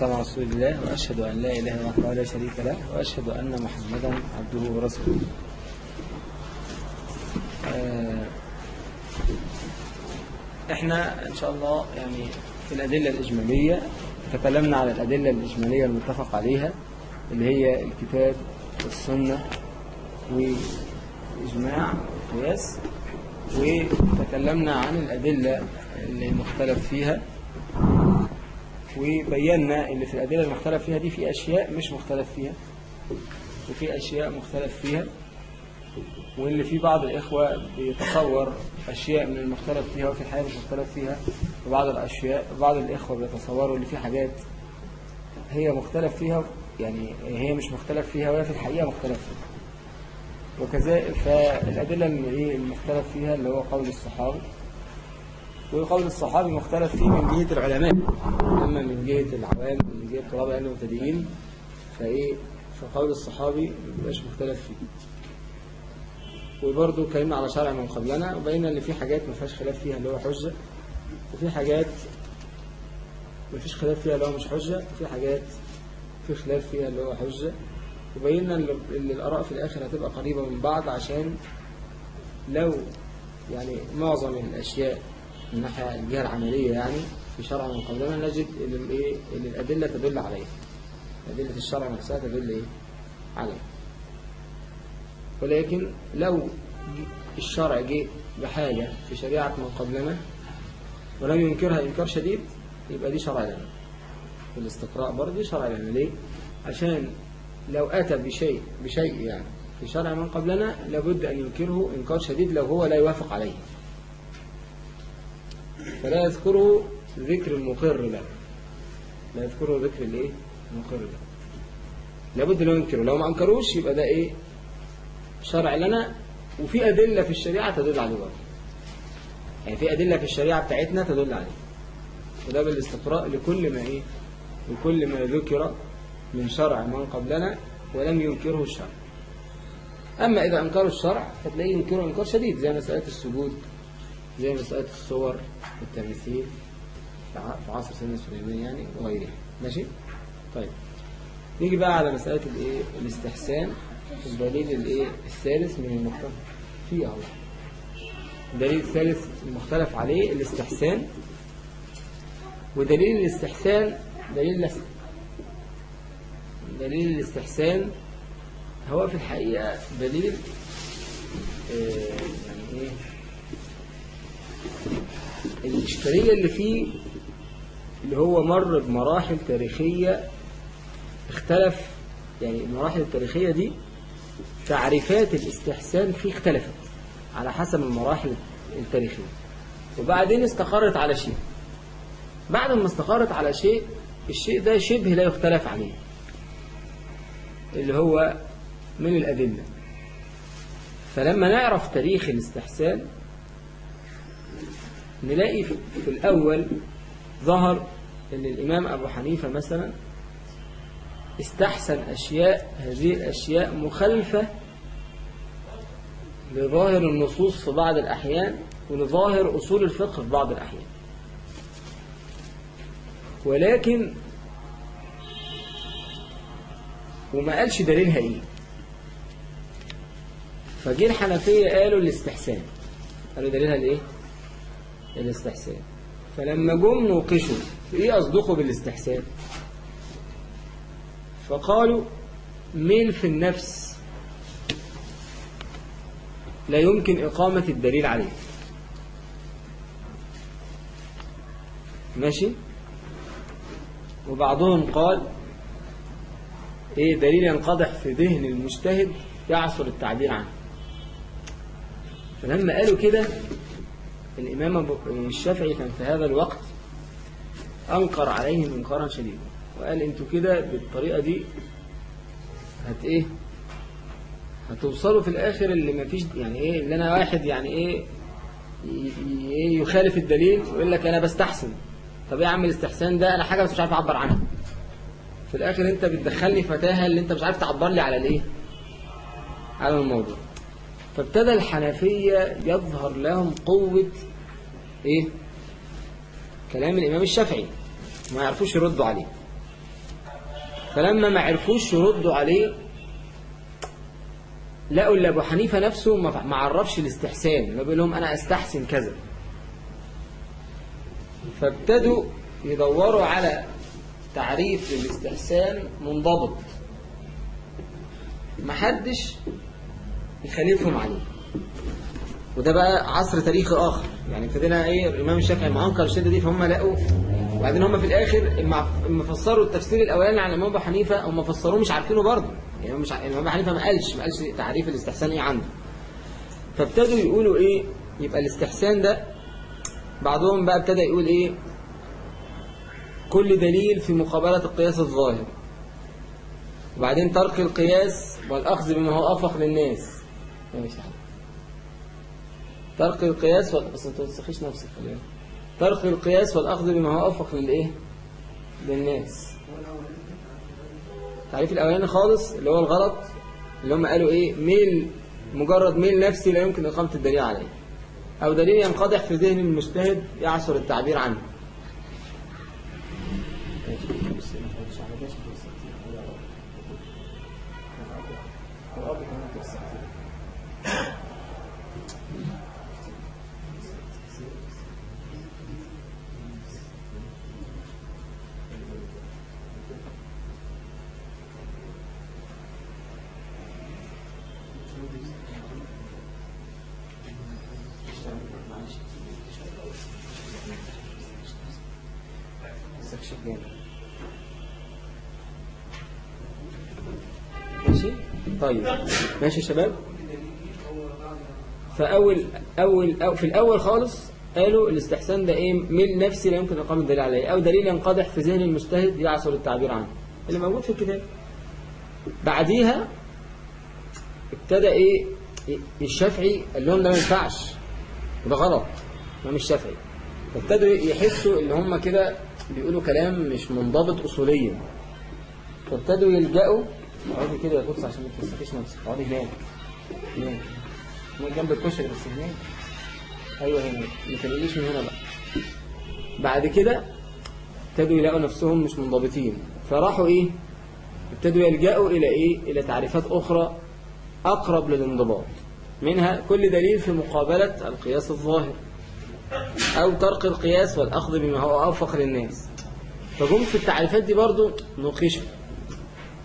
والسلام على رسول الله وأشهد أن لا إله إلا الله لا شريك له وأشهد أن محمدا عبده ورسوله. آه، إحنا إن شاء الله يعني في الأدلة الإجمالية تكلمنا على الأدلة الإجمالية المتفق عليها اللي هي الكتاب والسنة والإجماع والقياس وتكلمنا عن الأدلة اللي مختلف فيها. وبينا إن في الأدلة المختلف فيها دي في أشياء مش مختلف فيها. وفي أشياء مختلف فيها. واللي في بعض الإخوة بيتصور أشياء من المختلف فيها وفي الحقيقة مش مختلف فيها. وبعض الأشياء بعض الإخوة بيتصوروا اللي في حاجات هي مختلف فيها يعني هي مش مختلف فيها وهي في الحقيقة مختلف فيها. وكذلك فالأدلة اللي المختلف فيها؟ اللي هو قول الصحابي وقول الصحابي مختلف فيه من جهة العلماء. أما من جهة العوام من جهة طلاب العلم المبتدئين فإيه فقول الصحابي مبقاش مختلف فيه. وبرضه اتكلمنا على شرع من قبلنا وبينا إن في حاجات ما فيهاش خلاف فيها اللي هو حجة. وفي حاجات ما فيش خلاف فيها اللي هو مش حجة. وفي حاجات في خلاف فيها اللي هو حجة. وبينا إن الآراء في الآخر هتبقى قريبة من بعض عشان لو يعني معظم الأشياء من الناحية الجهة العملية يعني في شرع من قبلنا نجد إن الايه إن الأدلة تدل عليه. أدلة الشرع نفسها تدل إيه؟ عليه. ولكن لو الشرع جه بحاجة في شريعة من قبلنا ولم ينكرها إنكار شديد يبقى دي شرع لنا. الاستقراء برضه شرع لنا. ليه؟ عشان لو أتى بشيء بشيء يعني في شرع من قبلنا لابد أن ينكره إنكار شديد لو هو لا يوافق عليه. فلا يذكره ذكر المقر له. لا يذكره ذكر الايه المقر له. لابد لو ينكره. لو ما أنكروش يبقى ده إيه؟ شرع لنا. وفي أدلة في الشريعة تدل عليه برضه. يعني في أدلة في الشريعة بتاعتنا تدل عليه. وده بالاستقراء لكل ما إيه؟ لكل ما ذكر من شرع من قبلنا ولم ينكره الشرع. أما إذا أنكروا الشرع فتلاقيه ينكره إنكار شديد زي مسألة السجود. زي مسألة الصور والتمثيل في عصر سيدنا سليمان يعني وغيرها. ماشي؟ طيب. نيجي بقى على مسألة الإيه؟ الاستحسان. الدليل الإيه؟ الثالث من المختلف. فيه اهو الدليل الثالث المختلف عليه الاستحسان. ودليل الاستحسان دليل لسن دليل الاستحسان هو في الحقيقة دليل آه يعني إيه؟ الإشكالية اللي فيه اللي هو مر بمراحل تاريخية اختلف يعني المراحل التاريخية دي تعريفات الاستحسان فيه اختلفت على حسب المراحل التاريخية. وبعدين استقرت على شيء. بعد ما استقرت على شيء الشيء ده شبه لا يختلف عليه. اللي هو من الأدلة. فلما نعرف تاريخ الاستحسان نلاقي في الأول ظهر أن الإمام أبو حنيفة مثلا استحسن أشياء هذه الأشياء مخالفة لظاهر النصوص في بعض الأحيان ولظاهر أصول الفقه في بعض الأحيان. ولكن وما قالش دليلها إيه فجي الحنفية قالوا الاستحسان. قالوا دليلها الإيه الاستحسان. فلما جم نوقشوا إيه أصدقوا بالاستحسان؟ فقالوا ميل في النفس لا يمكن إقامة الدليل عليه. ماشي؟ وبعضهم قال إيه دليل ينقضح في ذهن المجتهد يعصر التعبير عنه. فلما قالوا كده الإمام الشافعي كان في هذا الوقت أنكر عليهم إنكارا شديدا وقال أنتوا كده بالطريقة دي هت إيه؟ هتوصلوا في الآخر اللي ما فيش يعني إيه؟ اللي أنا واحد يعني إيه؟ يخالف الدليل ويقول لك أنا بستحسن. طب إيه يا عم الاستحسان ده أنا حاجة بس مش عارف أعبر عنها. في الآخر أنت بتدخلني فتاهة اللي أنت مش عارف تعبر لي على الايه على الموضوع. فابتدى الحنفية يظهر لهم قوة إيه؟ كلام الإمام الشافعي. ما يعرفوش يردوا عليه. فلما ما عرفوش يردوا عليه لقوا اللي أبو حنيفة نفسه ما ما عرفش الاستحسان. ما بيقول لهم أنا أستحسن كذا. فابتدوا يدوروا على تعريف للاستحسان منضبط. محدش يخالفهم عليه وده بقى عصر تاريخي آخر يعني ابتدينا إيه الإمام الشافعي أنكر الشدة دي فهم لقوا وبعدين هم في الآخر لما فسروا التفسير الأولاني على الإمام أبو حنيفة هم فسروه مش عارفينه برضه. يعني مش. الإمام أبو حنيفة ما قالش ما قالش تعريف الاستحسان إيه عنده. فابتدوا يقولوا إيه يبقى الاستحسان ده بعضهم بقى ابتدى يقول إيه كل دليل في مقابلة القياس الظاهر. وبعدين ترك القياس والأخذ بما هو أفق للناس. ترك القياس وال... بس انت ما تستخيش نفسك. خلينا ترك القياس والأخذ بما هو أفق للإيه للناس. تعريف الأولاني خالص اللي هو الغلط اللي هم قالوا إيه؟ ميل مجرد ميل نفسي لا يمكن إقامة الدليل عليه. أو دليل ينقضح في ذهن المجتهد يعسر التعبير عنه ماشي طيب. ماشي يا شباب؟ فأول أول أو في الأول خالص قالوا الاستحسان ده إيه؟ ميل نفسي لا يمكن إقامة الدليل عليه أو دليل ينقدح في ذهن المجتهد يعصر التعبير عنه. اللي موجود في الكتاب. بعديها ابتدى إيه؟ الشافعي قال لهم ده ما ينفعش. وده غلط. ما مش شافعي. فابتدوا يحسوا إن هم كده بيقولوا كلام مش منضبط اصوليا. فابتدوا يلجأوا اقعدي كده يا قدس عشان ما تفسخيش نفسك. اقعدي هناك. هناك. هناك جنب الكشري بس هناك. أيوه هنا ما تنقليش من هنا بقى. بعد كده ابتدوا يلاقوا نفسهم مش منضبطين. فراحوا إيه؟ ابتدوا يلجأوا إلى إيه؟ إلى تعريفات أخرى أقرب للانضباط. منها كل دليل في مقابلة القياس الظاهر أو ترك القياس والأخذ بما هو أوفق للناس. فجم في التعريفات دي برضو نقشوا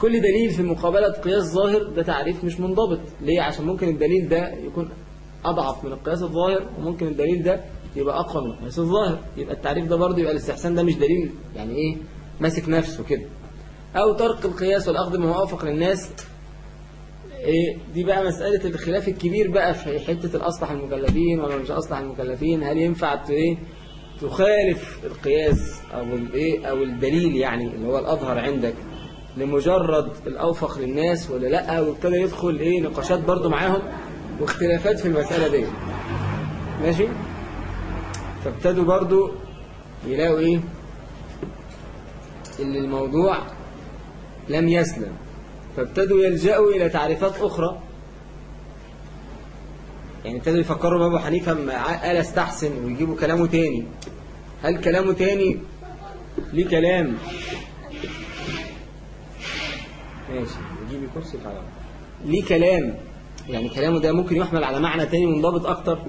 كل دليل في مقابلة قياس ظاهر ده تعريف مش منضبط. ليه؟ عشان ممكن الدليل ده يكون أضعف من القياس الظاهر وممكن الدليل ده يبقى أقوى من القياس الظاهر. يبقى التعريف ده برضو يبقى الاستحسان ده مش دليل يعني إيه؟ ماسك نفسه كده. أو ترك القياس والأخذ بما هو أوفق للناس. إيه؟ دي بقى مسألة الخلاف الكبير بقى في حتة الأصلح المكلفين ولا مش أصلح المكلفين. هل ينفع إيه؟ تخالف القياس أو الإيه أو الدليل يعني اللي هو الأظهر عندك؟ لمجرد الأوفق للناس ولا لأ وابتدى يدخل إيه نقاشات برضو معاهم واختلافات في المسألة دي. ماشي؟ فابتدوا برضو يلاقوا إيه؟ اللي الموضوع لم يسلم. فابتدوا يلجأوا إلى تعريفات أخرى. يعني ابتدوا يفكروا بابو حنيفة قال استحسن ويجيبوا كلامه تاني. هل كلامه تاني ليه كلام؟ ماشي. نجيب كرسي تعالى ليه كلام؟ يعني كلامه ده ممكن يحمل على معنى تاني منضبط أكتر.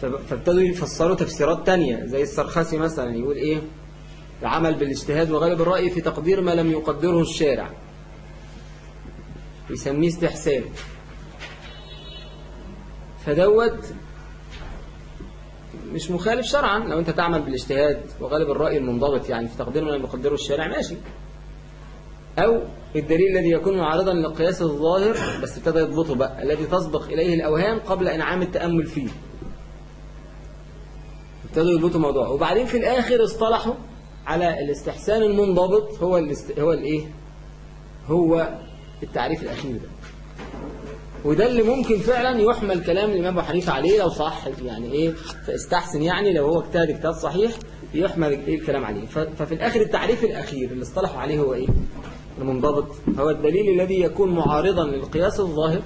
فابتدوا يفسروا تفسيرات تانية زي السرخسي مثلا يقول إيه؟ العمل بالاجتهاد وغالب الرأي في تقدير ما لم يقدره الشارع. يسميه استحسان. فدوت مش مخالف شرعا. لو أنت تعمل بالاجتهاد وغالب الرأي المنضبط يعني في تقدير ما لم يقدره الشارع ماشي. أو الدليل الذي يكون معارضا للقياس الظاهر بس ابتدى يضبطه بقى الذي تسبق إليه الأوهام قبل إنعام التأمل فيه. ابتدوا يضبطوا الموضوع. وبعدين في الآخر اصطلحوا على الاستحسان المنضبط هو الاست... هو الإيه؟ هو التعريف الأخير ده. وده اللي ممكن فعلا يحمل كلام الإمام أبو حنيفة عليه لو صح يعني إيه؟ فاستحسن يعني لو هو اجتهد اجتهاد صحيح يحمل إيه الكلام عليه. ففي الآخر التعريف الأخير اللي اصطلحوا عليه هو إيه؟ المنضبط. هو الدليل الذي يكون معارضا للقياس الظاهر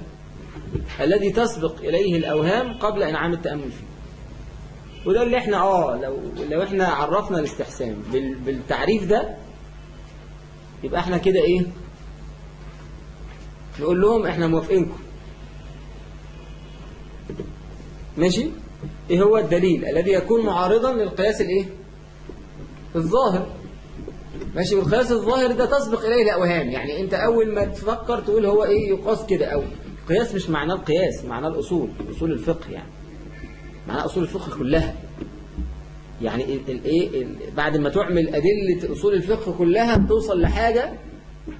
الذي تسبق إليه الأوهام قبل إنعام التأمل فيه. وده اللي إحنا آه لو لو إحنا عرفنا الاستحسان بالتعريف ده يبقى إحنا كده إيه؟ نقول لهم إحنا موافقينكم. ماشي؟ إيه هو الدليل الذي يكون معارضا للقياس الإيه؟ الظاهر. ماشي؟ والقياس الظاهر ده تسبق إليه الاوهام يعني أنت أول ما تفكر تقول هو إيه يقاس كده أو قياس مش معناه القياس معناه الأصول أصول الفقه يعني. معناه أصول الفقه كلها. يعني الايه بعد ما تعمل أدلة أصول الفقه كلها توصل لحاجة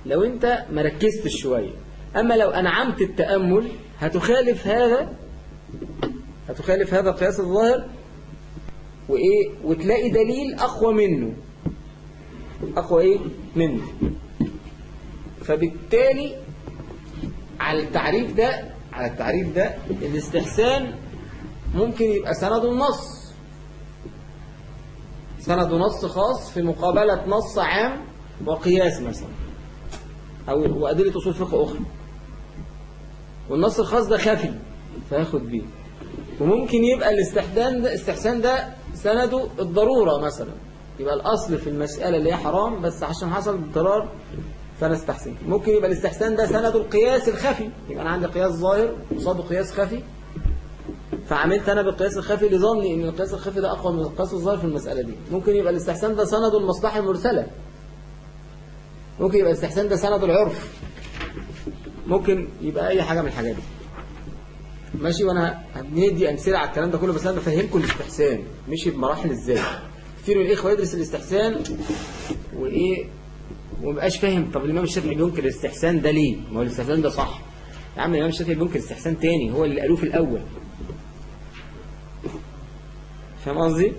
لو أنت ما ركزتش شوية. أما لو أنعمت التأمل هتخالف هذا هتخالف هذا القياس الظاهر وإيه وتلاقي دليل أقوى منه. أقوى إيه؟ منه. فبالتالي على التعريف ده على التعريف ده الاستحسان ممكن يبقى سند النص. سند نص خاص في مقابلة نص عام وقياس مثلا أو وأدلة أصول فقه أخرى. والنص الخاص ده خفي فياخد بيه. وممكن يبقى الاستحسان ده استحسان ده سنده الضرورة مثلا. يبقى الأصل في المسألة اللي هي حرام بس عشان حصل اضطرار فأنا استحسن ممكن يبقى الاستحسان ده سنده القياس الخفي. يبقى أنا عندي قياس ظاهر قصاده قياس خفي. فعملت أنا بالقياس الخفي لظني إن القياس الخفي ده أقوى من القياس الظاهر في المسألة دي. ممكن يبقى الاستحسان ده سنده المصلحة المرسلة. ممكن يبقى الاستحسان ده سنده العرف. ممكن يبقى أي حاجة من الحاجات دي. ماشي وأنا هندي أمثلة على الكلام ده كله بس أنا بفهمكم الاستحسان. مشي بمراحل إزاي؟ كتير من الاخوه يدرس الاستحسان وإيه ومبقاش فاهم. طب الإمام الشافعي بينكر الاستحسان ده ليه؟ ما هو الاستحسان ده صح. يا عم الإمام الشافعي بينكر استحسان تاني هو اللي قالوه في الأول. فاهم قصدي؟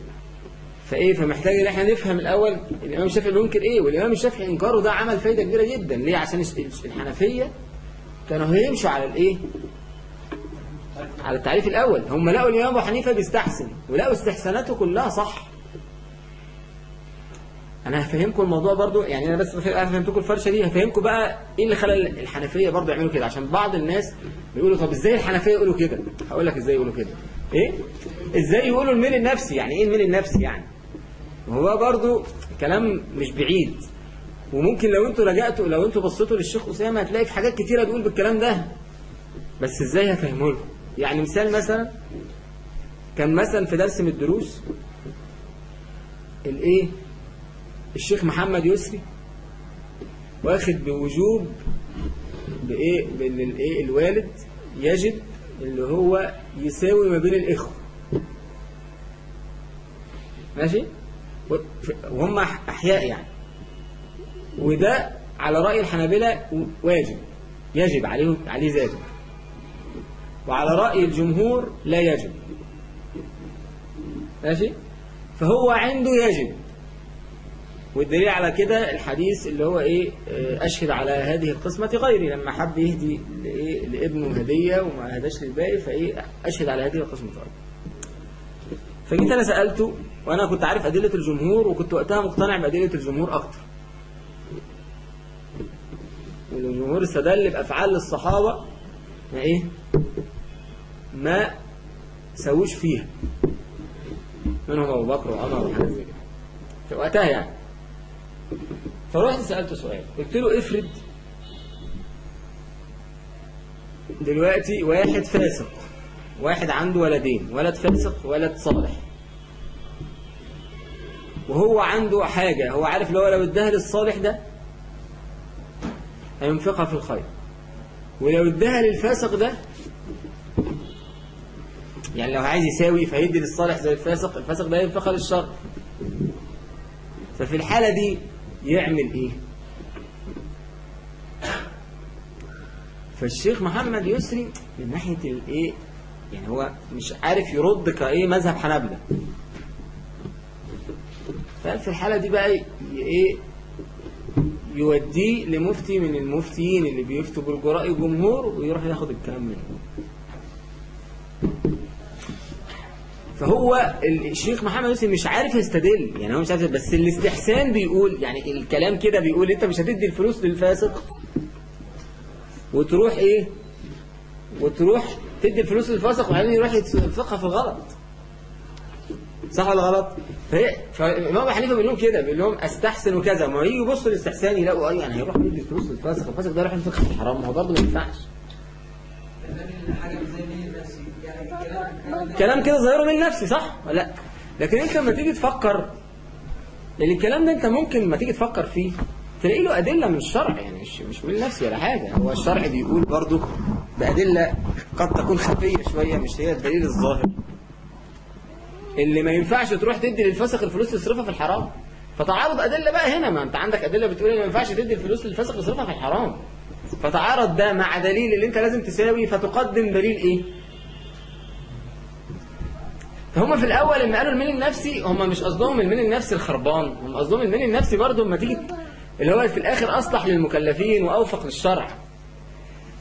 فإيه فمحتاج إن إحنا نفهم الأول الإمام الشافعي بينكر إيه؟ والإمام الشافعي إنكاره ده عمل فايدة كبيرة جدا. ليه؟ عشان الحنفية كانوا هيمشوا على الإيه؟ على التعريف الأول. هم لقوا الإمام أبو حنيفة بيستحسن ولقوا استحساناته كلها صح. أنا هفهمكم الموضوع برضو يعني أنا بس فهمتكم الفرشة دي هفهمكم بقى إيه اللي خلى الحنفية برضو يعملوا كده عشان بعض الناس بيقولوا طب إزاي الحنفية يقولوا كده؟ هقول لك إزاي يقولوا كده. إيه؟ إزاي يقولوا الميل النفسي؟ يعني إيه الميل النفسي يعني؟ هو برضو كلام مش بعيد. وممكن لو أنتوا رجعتوا لو أنتوا بصيتوا للشيخ أسامة هتلاقي في حاجات كتيرة بيقول بالكلام ده. بس إزاي هفهمه لكم يعني مثال مثلا كان مثلا في درس من الدروس الإيه؟ الشيخ محمد يسري واخد بوجوب بإيه؟ بإن الإيه؟ الوالد يجب اللي هو يساوي ما بين الإخوة. ماشي؟ وهم أحياء يعني. وده على رأي الحنابلة واجب. يجب عليه عليه ذلك وعلى رأي الجمهور لا يجب. ماشي؟ فهو عنده يجب. والدليل على كده الحديث اللي هو إيه أشهد على هذه القسمة غيري. لما حب يهدي لابنه هدية وما هداش للباقي فإيه أشهد على هذه القسمة غيري. فجيت أنا سألته وأنا كنت عارف أدلة الجمهور وكنت وقتها مقتنع بأدلة الجمهور أكتر. والجمهور استدل بأفعال الصحابة ما إيه ما سووش فيها. منهم أبو بكر وعمر وحاجات زي كده وقتها يعني. فرحت سألته سؤال. قلت له افرض دلوقتي واحد فاسق واحد عنده ولدين ولد فاسق ولد صالح. وهو عنده حاجة هو عارف لو لو اداها للصالح ده هينفقها في الخير. ولو اداها للفاسق ده يعني لو عايز يساوي فيدي للصالح زي الفاسق الفاسق ده ينفقها للشر. ففي الحالة دي يعمل إيه؟ فالشيخ محمد يسري من ناحية الإيه؟ يعني هو مش عارف يرد كإيه مذهب حنابلة. ففي الحالة دي بقى إيه؟ يوديه لمفتي من المفتيين اللي بيفتوا بالجراء الجمهور ويروح ياخد الكلام منه. فهو الشيخ محمد يوسف مش عارف يستدل. يعني هو مش عارف بس الاستحسان بيقول يعني الكلام كده بيقول انت مش هتدي الفلوس للفاسق. وتروح إيه؟ وتروح تدي الفلوس للفاسق وبعدين يروح ينفقها في الغلط. صح ولا غلط؟ فالامام حنيفة بيقول لهم كده بيقول لهم أستحسن وكذا ما يجي يبصوا للاستحسان يلاقوا أيوه أنا هيروح يدي فلوس للفاسق. الفاسق ده يروح ينفق في الحرام ما هو برضه ما ينفعش. كلام كده ظاهره من نفسي صح؟ ولا لا. لكن انت لما تيجي تفكر لأن الكلام ده انت ممكن لما تيجي تفكر فيه تلاقي له أدلة من الشرع يعني مش مش من نفسي ولا حاجة. هو الشرع بيقول برضه بأدلة قد تكون خفية شوية مش هي الدليل الظاهر. اللي ما ينفعش تروح تدي للفسق الفلوس تصرفها في الحرام. فتعارض أدلة بقى هنا ما انت عندك أدلة بتقول إن ما ينفعش تدي الفلوس للفسق تصرفها في الحرام. فتعارض ده مع دليل اللي انت لازم تساوي فتقدم دليل إيه؟ هم في الأول لما قالوا الميل النفسي هم مش قصدهم الميل النفسي الخربان هم قصدهم الميل النفسي برضه لما تيجي اللي هو في الآخر أصلح للمكلفين وأوفق للشرع.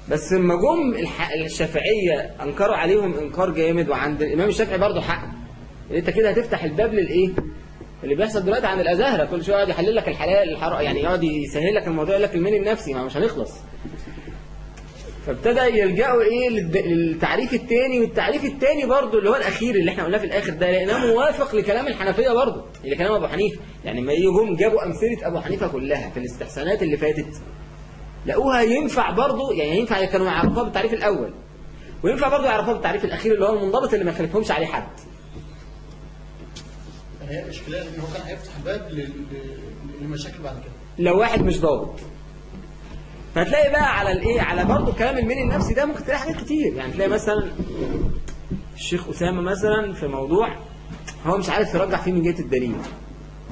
بس لما جم الشافعية أنكروا عليهم إنكار جامد وعند الإمام الشافعي برضه حق. أنت كده هتفتح الباب للإيه؟ اللي بيحصل دلوقتي عند الازاهره كل شوية يقعد يحلل لك الحلال الحرام يعني يقعد يسهل لك الموضوع يقول لك الميل النفسي ما مش هنخلص. فابتدى يلجأوا إيه للتعريف الثاني والتعريف الثاني برضه اللي هو الأخير اللي إحنا قلناه في الآخر ده لأنه موافق لكلام الحنفية برضه لكلام أبو حنيفة. يعني ما يجوا جابوا أمثلة أبو حنيفة كلها في الاستحسانات اللي فاتت. لقوها ينفع برضه يعني ينفع كانوا يعرفوها بالتعريف الأول. وينفع برضه يعرفوها بالتعريف الأخير اللي هو المنضبط اللي ما يخالفهمش عليه حد. هي الاشكاليه ان هو كان هيفتح باب للمشاكل بعد كده. لو واحد مش ضابط. فتلاقي بقى على الايه على برضه كلام المين النفسي ده ممكن تلاقي حاجات كتير يعني تلاقي مثلا الشيخ أسامة مثلا في موضوع هو مش عارف يرجع فيه من جهة الدليل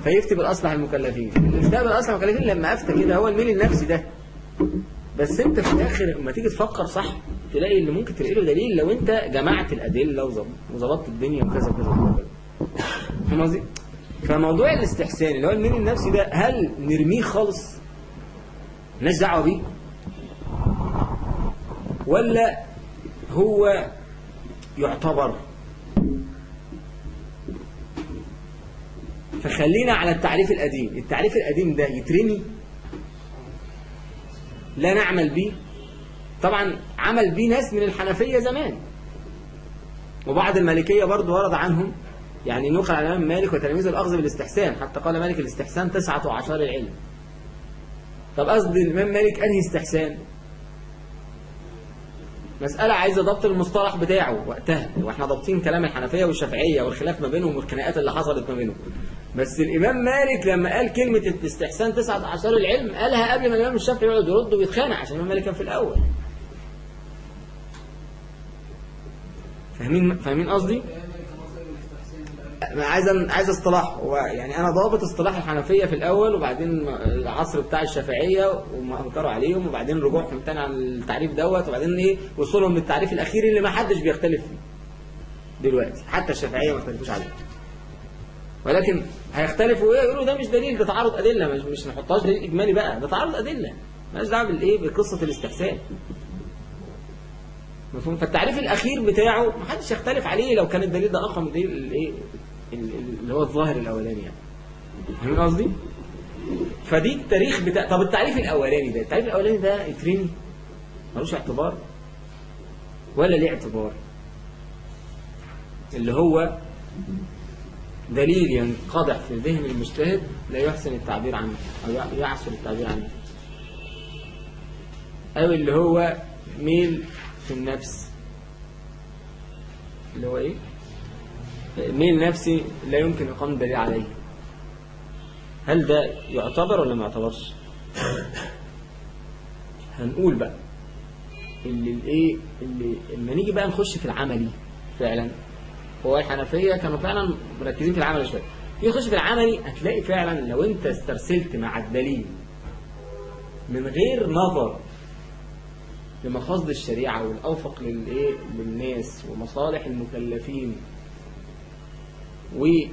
فيفتي بالاصلح المكلفين ده بالاصلح المكلفين لما أفتى كده هو الميل النفسي ده بس أنت في الآخر لما تيجي تفكر صح تلاقي اللي ممكن تلاقي له دليل لو أنت جمعت الأدلة وظب- وظبطت الدنيا وكذا وكذا فاهم قصدي؟ فموضوع الاستحسان اللي هو الميل النفسي ده هل نرميه خالص؟ مالناش دعوة بيه؟ ولا هو يعتبر؟ فخلينا على التعريف القديم. التعريف القديم ده يترمي. لا نعمل به طبعا عمل به ناس من الحنفية زمان. وبعض المالكية برضو ورد عنهم. يعني نقل على الإمام مالك وتلاميذ الأخذ بالاستحسان. حتى قال مالك الاستحسان تسعة وعشر العلم. طب قصد الإمام مالك أنهي استحسان؟ مسألة عايزة ضبط المصطلح بتاعه وقتها. وإحنا ضابطين كلام الحنفية والشافعية والخلاف ما بينهم والخناقات اللي حصلت ما بينهم. بس الإمام مالك لما قال كلمة الاستحسان تسعة عشر العلم قالها قبل ما الإمام الشافعي يقعد يرد ويتخانق عشان الإمام مالك كان في الأول. فاهمين فاهمين قصدي؟ عايز عايز اصطلاح. هو يعني أنا ضابط اصطلاح الحنفية في الأول وبعدين العصر بتاع الشافعية وانكروا عليهم وبعدين رجوعهم تاني على التعريف دوت وبعدين إيه وصولهم للتعريف الأخير اللي ما حدش بيختلف فيه دلوقتي. حتى الشافعية ما اختلفوش عليه. ولكن هيختلفوا إيه؟ يقولوا ده مش دليل ده تعارض أدلة. مش مش نحطهاش دليل إجمالي بقى ده تعارض أدلة. مالناش دعوة بالايه بقصة الاستحسان. مفهوم؟ فالتعريف الأخير بتاعه ما حدش يختلف عليه لو كان الدليل ده أقوى من الدليل الايه اللي هو الظاهر الأولاني يعني. فاهمين قصدي؟ فدي التاريخ بتاع طب التعريف الأولاني ده التعريف الأولاني ده يترمي ملوش اعتبار؟ ولا ليه اعتبار؟ اللي هو دليل ينقضح في ذهن المجتهد لا يحسن التعبير عنه أو يعسر التعبير عنه. أو اللي هو ميل في النفس. اللي هو إيه؟ ميل نفسي لا يمكن إقامة دليل عليه. هل ده يعتبر ولا ما يعتبرش؟ هنقول بقى اللي الايه اللي لما نيجي بقى نخش في العملي فعلا هو الحنفية كانوا فعلا مركزين في العمل شوية. تيجي تخش في العملي هتلاقي فعلا لو انت استرسلت مع الدليل من غير نظر لمقاصد الشريعة والأوفق للإيه للناس ومصالح المكلفين وايه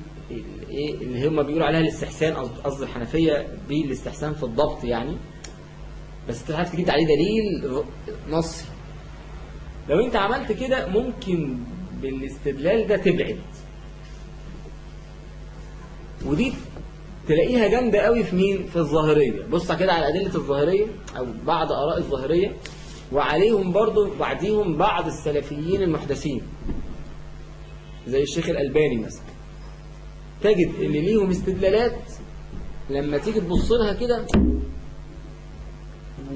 اللي هم بيقولوا عليها الاستحسان قصد الحنفية بالاستحسان في الضبط يعني. بس أنت عارف تجيب عليه دليل نصي. لو أنت عملت كده ممكن بالاستدلال ده تبعد. ودي تلاقيها جامدة قوي في مين؟ في الظاهرية. بص كده على أدلة الظاهرية أو بعض آراء الظاهرية. وعليهم برضو بعديهم بعض السلفيين المحدثين. زي الشيخ الألباني مثلا. تجد إن ليهم استدلالات لما تيجي تبص لها كده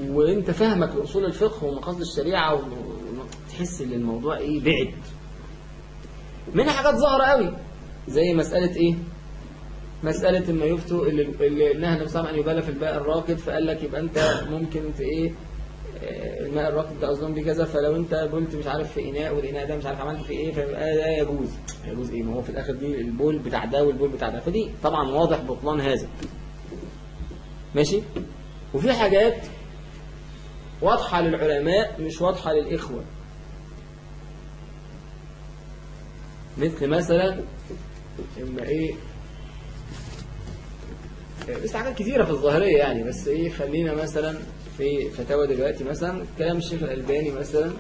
وأنت فاهمك لأصول الفقه ومقاصد الشريعة وتحس إن الموضوع إيه بعد. منها حاجات ظاهرة قوي زي مسألة إيه؟ مسألة ما يفتوا اللي, اللي نهى النبي صلى الله عليه وسلم أن يبالى في الماء الراكد فقال لك يبقى أنت ممكن آه، الماء الراكد ده أظن بيه كذا فلو أنت قلت مش عارف في إناء والإناء ده مش عارف عملت فيه إيه فيبقى ده يجوز. يجوز إيه؟ ما هو في الآخر دي البول بتاع ده والبول بتاع ده. فدي طبعا واضح بطلان هذا. ماشي؟ وفي حاجات واضحة للعلماء مش واضحة للإخوة. مثل مثلا إما إيه؟ بس حاجات كثيرة في الظاهرية يعني بس إيه خلينا مثلا في فتاوى دلوقتي مثلا كلام الشيخ الألباني مثلا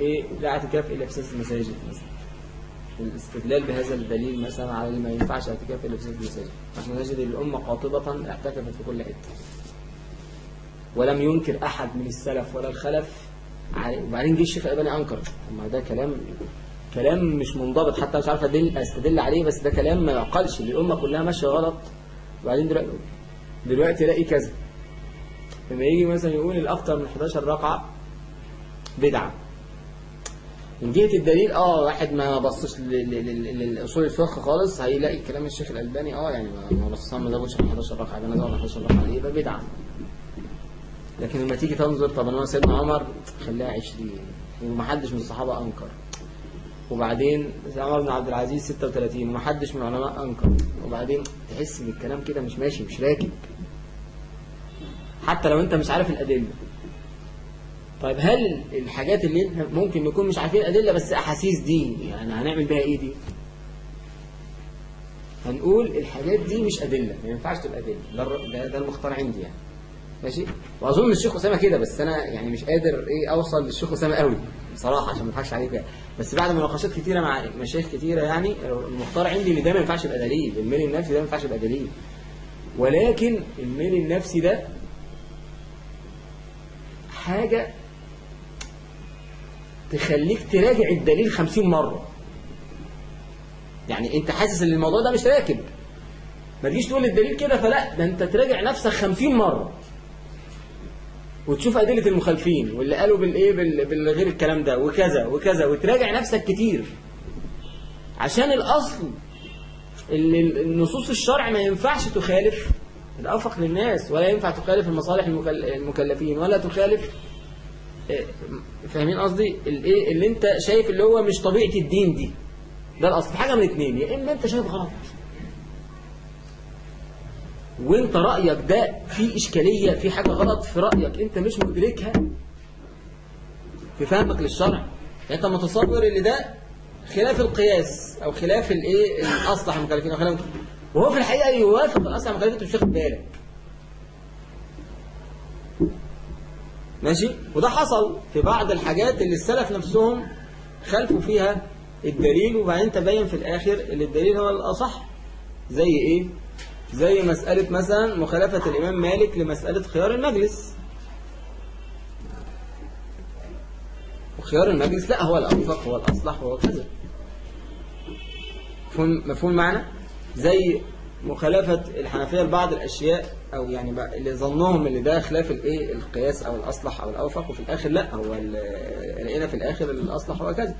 إيه لا اعتكاف إلا في سلسلة المساجد مثلا. الاستدلال بهذا الدليل مثلا على ما ينفعش اعتكاف إلا في سلسلة المساجد. نحن نجد الأمة قاطبة اعتكفت في كل حتة. ولم ينكر أحد من السلف ولا الخلف. وبعدين جه الشيخ الألباني أنكر. ما ده كلام كلام مش منضبط حتى مش عارف أستدل عليه بس ده كلام ما يعقلش. الأمة كلها ماشية غلط. وبعدين دلوقتي دلوقتي ألاقي كذا لما يجي مثلا يقول الأكثر من 11 ركعة بدعة. من جهة الدليل آه واحد ما بصش للأصول الفقه خالص هيلاقي كلام الشيخ الألباني آه يعني ما بصش ما زودش 11 ركعة أنا زود 11 ركعة يبقى بدعة. لكن لما تيجي تنظر طب أنا سيدنا عمر خلاها 20 ومحدش من الصحابة أنكر. وبعدين عمر بن عبد العزيز 36 ومحدش من العلماء أنكر. وبعدين تحس ان الكلام كده مش ماشي مش راكب. حتى لو انت مش عارف الأدلة. طيب هل الحاجات اللي ممكن نكون مش عارفين الأدلة بس أحاسيس دي يعني هنعمل بها إيه دي؟ هنقول الحاجات دي مش أدلة ما ينفعش تبقى أدلة. ده, ده, المختار عندي يعني. ماشي؟ وأظن الشيخ أسامة كده بس أنا يعني مش قادر إيه أوصل للشيخ أسامة قوي بصراحة عشان ما أضحكش عليك يعني. بس بعد مناقشات كتيرة مع مشايخ كتيرة يعني المختار عندي إن ده ما ينفعش يبقى دليل الميل النفسي ده ما ينفعش يبقى دليل. ولكن الميل النفسي ده حاجة تخليك تراجع الدليل خمسين مرة. يعني أنت حاسس إن الموضوع ده مش راكب. ما تجيش تقول الدليل كده فلا ده أنت تراجع نفسك خمسين مرة. وتشوف أدلة المخالفين واللي قالوا بالإيه بالغير الكلام ده وكذا وكذا وتراجع نفسك كتير. عشان الأصل اللي النصوص الشرع ما ينفعش تخالف. الأوفق للناس ولا ينفع تخالف المصالح المكلفين ولا تخالف فاهمين قصدي؟ الايه اللي أنت شايف اللي هو مش طبيعة الدين دي. ده الأصل حاجة من اتنين يا إما أنت شايف غلط. وأنت رأيك ده في إشكالية في حاجة غلط في رأيك أنت مش مدركها في فهمك للشرع. يعني أنت متصور إن ده خلاف القياس أو خلاف الإيه الأصلح المخالفين أو خلاف وهو في الحقيقة يوافق الاصلح المخالفين انت مش واخد ماشي؟ وده حصل في بعض الحاجات اللي السلف نفسهم خلفوا فيها الدليل وبعدين تبين في الآخر إن الدليل هو الأصح. زي إيه؟ زي مسألة مثلا مخالفة الإمام مالك لمسألة خيار المجلس. وخيار المجلس لا هو الأوفق هو الأصلح هو كذا. مفهوم معنى زي مخالفة الحنفية لبعض الأشياء أو يعني اللي ظنهم اللي ده خلاف الإيه؟ القياس أو الأصلح أو الأوفق وفي الآخر لأ هو لقينا في الآخر الأصلح هو كذا.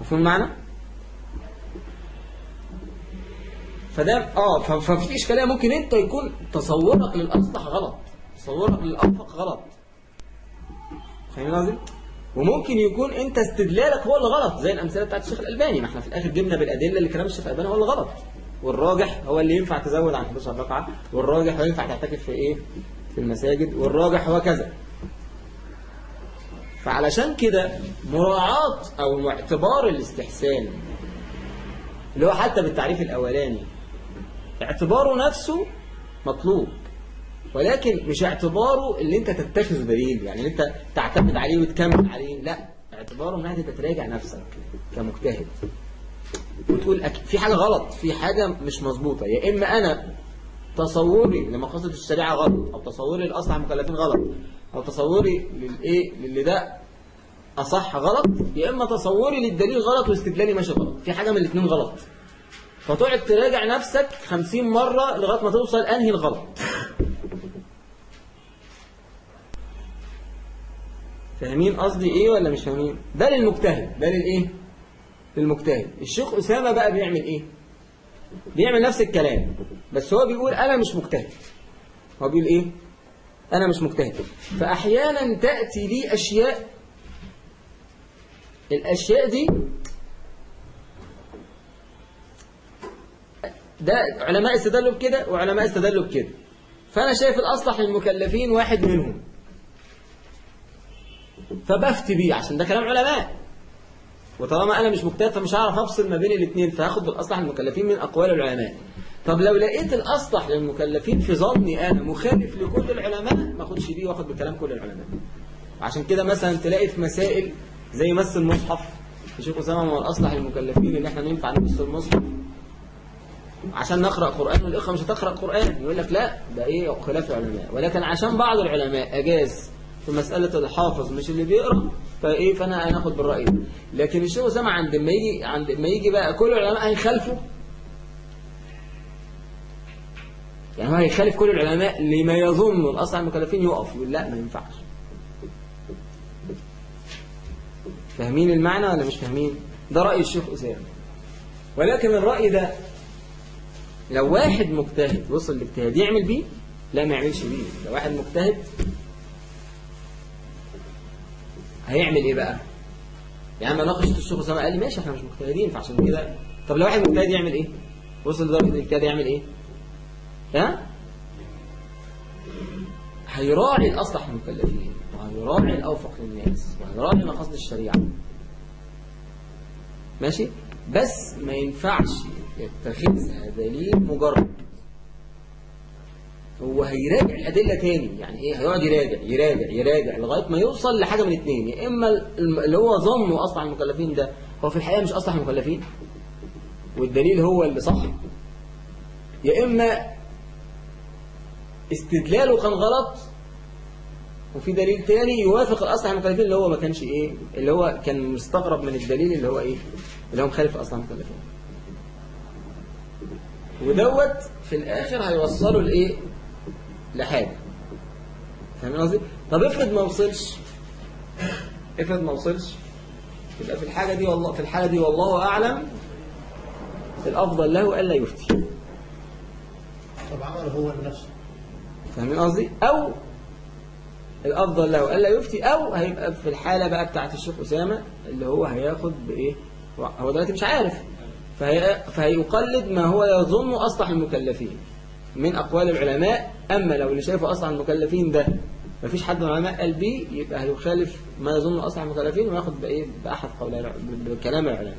مفهوم معنى فده آه ففي إشكالية ممكن أنت يكون تصورك للأصلح غلط تصورك للأوفق غلط. فاهم قصدي؟ وممكن يكون أنت استدلالك هو اللي غلط زي الأمثلة بتاعت الشيخ الألباني. ما إحنا في الآخر جبنا بالأدلة اللي كلام الشيخ الألباني هو اللي غلط. والراجح هو اللي ينفع تزود عن 11 ركعه والراجح هو ينفع تعتكف في إيه؟ في المساجد والراجح هو كذا. فعلشان كده مراعاة أو اعتبار الاستحسان اللي هو حتى بالتعريف الأولاني اعتباره نفسه مطلوب ولكن مش اعتباره اللي أنت تتخذ دليل يعني أنت تعتمد عليه وتكمل عليه لا اعتباره ان أنت تراجع نفسك كمجتهد. وتقول أك... في حاجة غلط في حاجة مش مظبوطة. يا إما أنا تصوري لمقاصد الشريعة غلط أو تصوري لأصلح المكلفين غلط أو تصوري للإيه للي ده أصح غلط يا إما تصوري للدليل غلط واستدلالي ماشي غلط. في حاجة من الاثنين غلط. فتقعد تراجع نفسك خمسين مرة لغاية ما توصل أنهي الغلط. فاهمين قصدي إيه ولا مش فاهمين؟ ده للمجتهد ده للايه للمجتهد الشيخ أسامة بقى بيعمل إيه؟ بيعمل نفس الكلام بس هو بيقول أنا مش مجتهد. هو بيقول إيه؟ أنا مش مجتهد. فأحيانا تأتي لي أشياء الأشياء دي ده علماء استدلوا بكده وعلماء استدلوا بكده. فأنا شايف الأصلح للمكلفين واحد منهم. فبفتي بيه عشان ده كلام علماء. وطالما أنا مش مجتهد فمش هعرف أفصل ما بين الاثنين فهاخد بالأصلح للمكلفين من أقوال العلماء. طب لو لقيت الأصلح للمكلفين في ظني أنا مخالف لكل العلماء ما أخدش بيه وأخد بكلام كل العلماء. عشان كده مثلا تلاقي في مسائل زي مس المصحف الشيخ ما هو الأصلح للمكلفين ان إحنا ننفع نمس المصحف. عشان نقرأ قرآن والإخوة مش هتقرأ قرآن يقول لك لا ده إيه خلاف العلماء. ولكن عشان بعض العلماء أجاز في مسألة الحافظ مش اللي بيقرأ فإيه فأنا هناخد بالرأي ده. لكن الشيخ أسامة عند ما يجي عند ما يجي بقى كل العلماء هيخالفوا. يعني هو هيخالف كل العلماء لما يظن الأصل المكلفين يقف يقول لا ما ينفعش. فاهمين المعنى ولا مش فاهمين؟ ده رأي الشيخ أسامة. ولكن الرأي ده لو واحد مجتهد وصل لاجتهاد يعمل بيه لا ما يعملش بيه. لو واحد مجتهد هيعمل إيه بقى؟ يعني ما ناقشت الشيخ اسامه قال لي ماشي إحنا مش مجتهدين فعشان كده طب لو واحد مجتهد يعمل إيه؟ وصل لدرجة الاجتهاد يعمل إيه؟ ها؟ هيراعي الأصلح للمكلفين وهيراعي الأوفق للناس وهيراعي مقاصد الشريعة. ماشي؟ بس ما ينفعش يتخذها دليل مجرد. هو هيراجع الأدلة تاني. يعني إيه؟ هيقعد يراجع يراجع يراجع لغاية ما يوصل لحاجة من اتنين. يا إما اللي هو ظنه أصلح المكلفين ده هو في الحقيقة مش أصلح المكلفين والدليل هو اللي صح. يا إما استدلاله كان غلط وفي دليل تاني يوافق الأصلح المكلفين اللي هو ما كانش إيه؟ اللي هو كان مستغرب من الدليل اللي هو إيه؟ اللي هو مخالف الأصلح المكلفين. ودوت في الآخر هيوصله لإيه؟ لحاجة. فاهمين قصدي؟ طب افرض ما وصلش. افرض ما وصلش. يبقى في الحاجة دي والله في الحالة دي والله أعلم. الأفضل له ألا يفتي. طب عمله هو لنفسه. فاهمين قصدي؟ أو الأفضل له ألا يفتي أو هيبقى في الحالة بقى بتاعت الشيخ أسامة اللي هو هياخد بإيه؟ هو دلوقتي مش عارف. فهي فهيقلد ما هو يظن أصلح المكلفين. من أقوال العلماء أما لو اللي شايفه أصلح المكلفين ده ما فيش حد من العلماء قال بيه يبقى هيخالف ما يظن أصلح المكلفين وياخد بإيه بأحد قول بكلام العلماء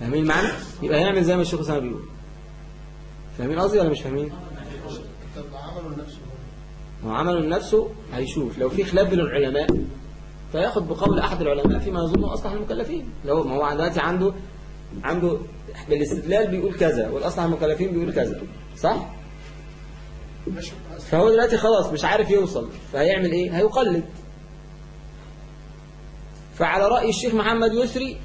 فاهمين المعنى؟ يبقى هيعمل زي ما الشيخ أسامة بيقول فاهمين قصدي ولا مش فاهمين؟ طب عمله لنفسه هو عمله لنفسه هيشوف لو في خلاف بين العلماء فياخد بقول أحد العلماء فيما يظن أصلح المكلفين لو ما هو دلوقتي عنده عنده بالإستدلال بيقول كذا والأصلح المكلفين بيقول كذا صح؟ فهو دلوقتي خلاص مش عارف يوصل فهيعمل إيه هيقلد فعلى رأي الشيخ محمد يسري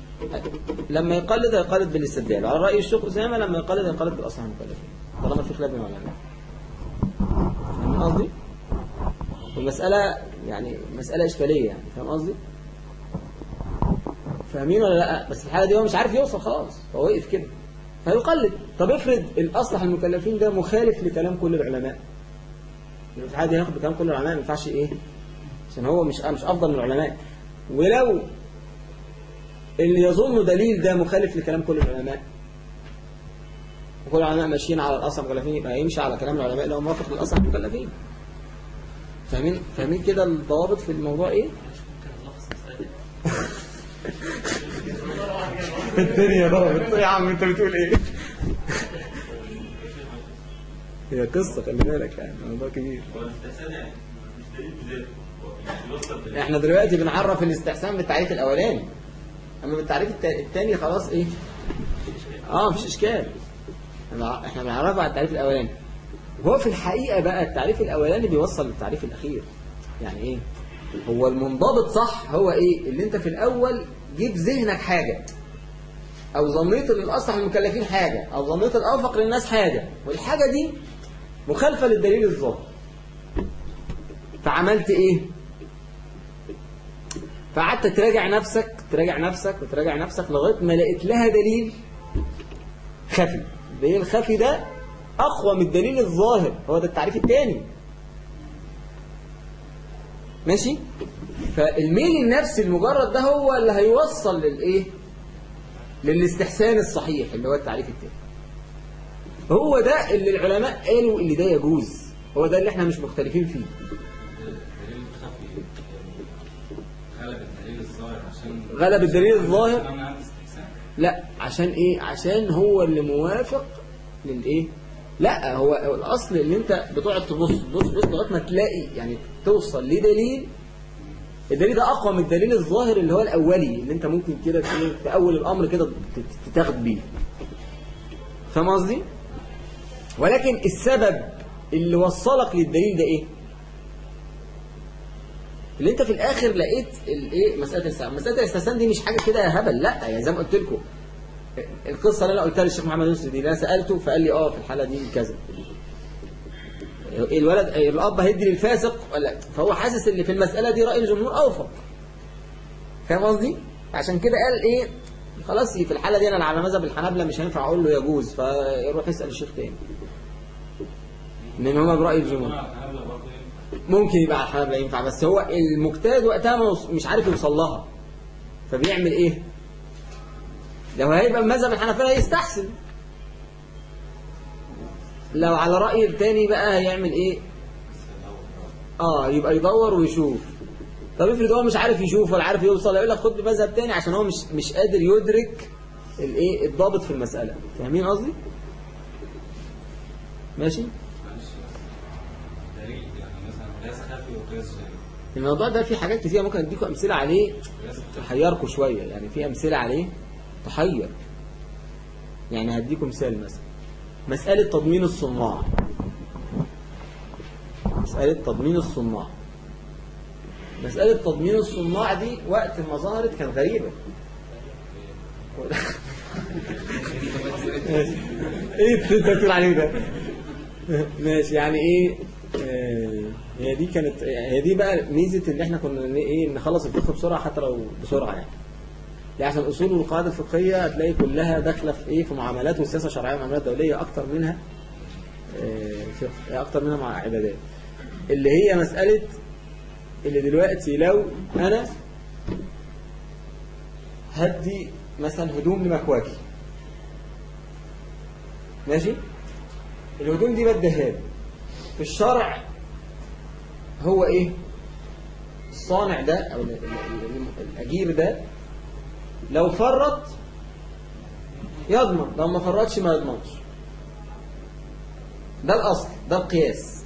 لما يقلد هيقلد بالاستدلال وعلى رأي الشيخ أسامة لما يقلد هيقلد بالأصح المكلفين طالما في خلاف بين العلماء فاهم قصدي؟ والمسألة يعني مسألة إشكالية يعني فاهم قصدي؟ فاهمين ولا لأ؟ بس الحالة دي هو مش عارف يوصل خلاص فهو وقف كده فيقلد طب افرض الأصلح المكلفين ده مخالف لكلام كل العلماء. يبقى في دي هياخد بكلام كل العلماء ما ينفعش إيه؟ عشان هو مش مش أفضل من العلماء. ولو اللي يظن دليل ده مخالف لكلام كل العلماء. وكل العلماء ماشيين على الاصل المكلفين يبقى يمشي على كلام العلماء هو موافق للاصل المكلفين. فاهمين؟ فاهمين كده الضوابط في الموضوع إيه؟ الدنيا ضربت يا عم؟ أنت بتقول إيه؟ هي قصة خلي بالك يعني موضوع كبير. إحنا دلوقتي بنعرف الاستحسان بالتعريف الأولاني. أما بالتعريف التاني خلاص إيه؟ آه مفيش إشكال. إحنا بنعرفه على التعريف الأولاني. هو في الحقيقة بقى التعريف الأولاني بيوصل للتعريف الأخير. يعني إيه؟ هو المنضبط صح هو إيه؟ اللي أنت في الأول جيب ذهنك حاجة. أو ظنيت إن الاصلح للمكلفين حاجة أو ظنيت الأوفق للناس حاجة. والحاجة دي مخالفة للدليل الظاهر. فعملت إيه؟ فقعدت تراجع نفسك تراجع نفسك وتراجع نفسك لغاية ما لقيت لها دليل خفي. الدليل الخفي ده أقوى من الدليل الظاهر هو ده التعريف الثاني ماشي؟ فالميل النفسي المجرد ده هو اللي هيوصل للإيه؟ للاستحسان الصحيح اللي هو التعريف الثاني هو ده اللي العلماء قالوا اللي ده يجوز. هو ده اللي إحنا مش مختلفين فيه. غلب الدليل الظاهر. لا عشان إيه؟ عشان هو اللي موافق للإيه؟ لا هو الأصل إن أنت بتقعد تبص تبص تبص لغاية ما تلاقي يعني توصل لدليل الدليل ده أقوى من الدليل الظاهر اللي هو الأولي اللي أنت ممكن كده في أول الأمر كده تت- تاخد بيه. فاهم قصدي؟ ولكن السبب اللي وصلك للدليل ده إيه؟ اللي أنت في الآخر لقيت الايه مسألة الاستحسان. مسألة الاستحسان دي مش حاجة كده هبل لأ يعني زي ما قلت لكم القصة اللي أنا قلتها للشيخ محمد يوسف دي اللي أنا سألته فقال لي آه في الحالة دي كذا. الولد الأب هيدي للفاسق ولا فهو حاسس إن في المسألة دي رأي الجمهور اوفق فاهم قصدي؟ عشان كده قال إيه؟ خلاص في الحالة دي أنا على مذهب الحنابلة مش هينفع أقول له يجوز فيروح يسأل الشيخ تاني. ان هو برأي الجمهور. ممكن يبقى على الحنابلة ينفع بس هو المجتهد وقتها مش عارف يوصل لها. فبيعمل إيه؟ لو هيبقى مذهب الحنفية يستحسن لو على رأي التاني بقى هيعمل إيه؟ آه يبقى يدور ويشوف. طب افرض هو مش عارف يشوف ولا عارف يوصل يقول لك خد بمذهب تاني عشان هو مش مش قادر يدرك الايه الضابط في المسألة. فاهمين قصدي؟ ماشي؟ الموضوع ده فيه حاجات كتير ممكن أديكم أمثلة عليه تحيركم شوية يعني في أمثلة عليه تحير. يعني هديكم مثال مثلا. مسألة تضمين الصناع. مسألة تضمين الصناع. مسألة تضمين الصناع دي وقت ما ظهرت كانت غريبة. إيه بتقول عليه ده؟ ماشي يعني إيه؟ آه، هي دي كانت هي دي بقى ميزة اللي إحنا كنا إيه نخلص الفقه بسرعة حتى لو بسرعة يعني. يعني عشان الاصول والقواعد الفقهية هتلاقي كلها داخلة في إيه؟ في معاملات والسياسة الشرعية والمعاملات الدولية أكتر منها آه، فقه أكتر منها مع عبادات. اللي هي مسألة اللي دلوقتي لو أنا هدي مثلا هدوم لمكواكي. ماشي؟ الهدوم دي بديها له. في الشرع هو إيه؟ الصانع ده أو ال- ال- ال- الأجير ده لو فرط يضمن لو ما فرطش ما يضمنش. ده الأصل ده القياس.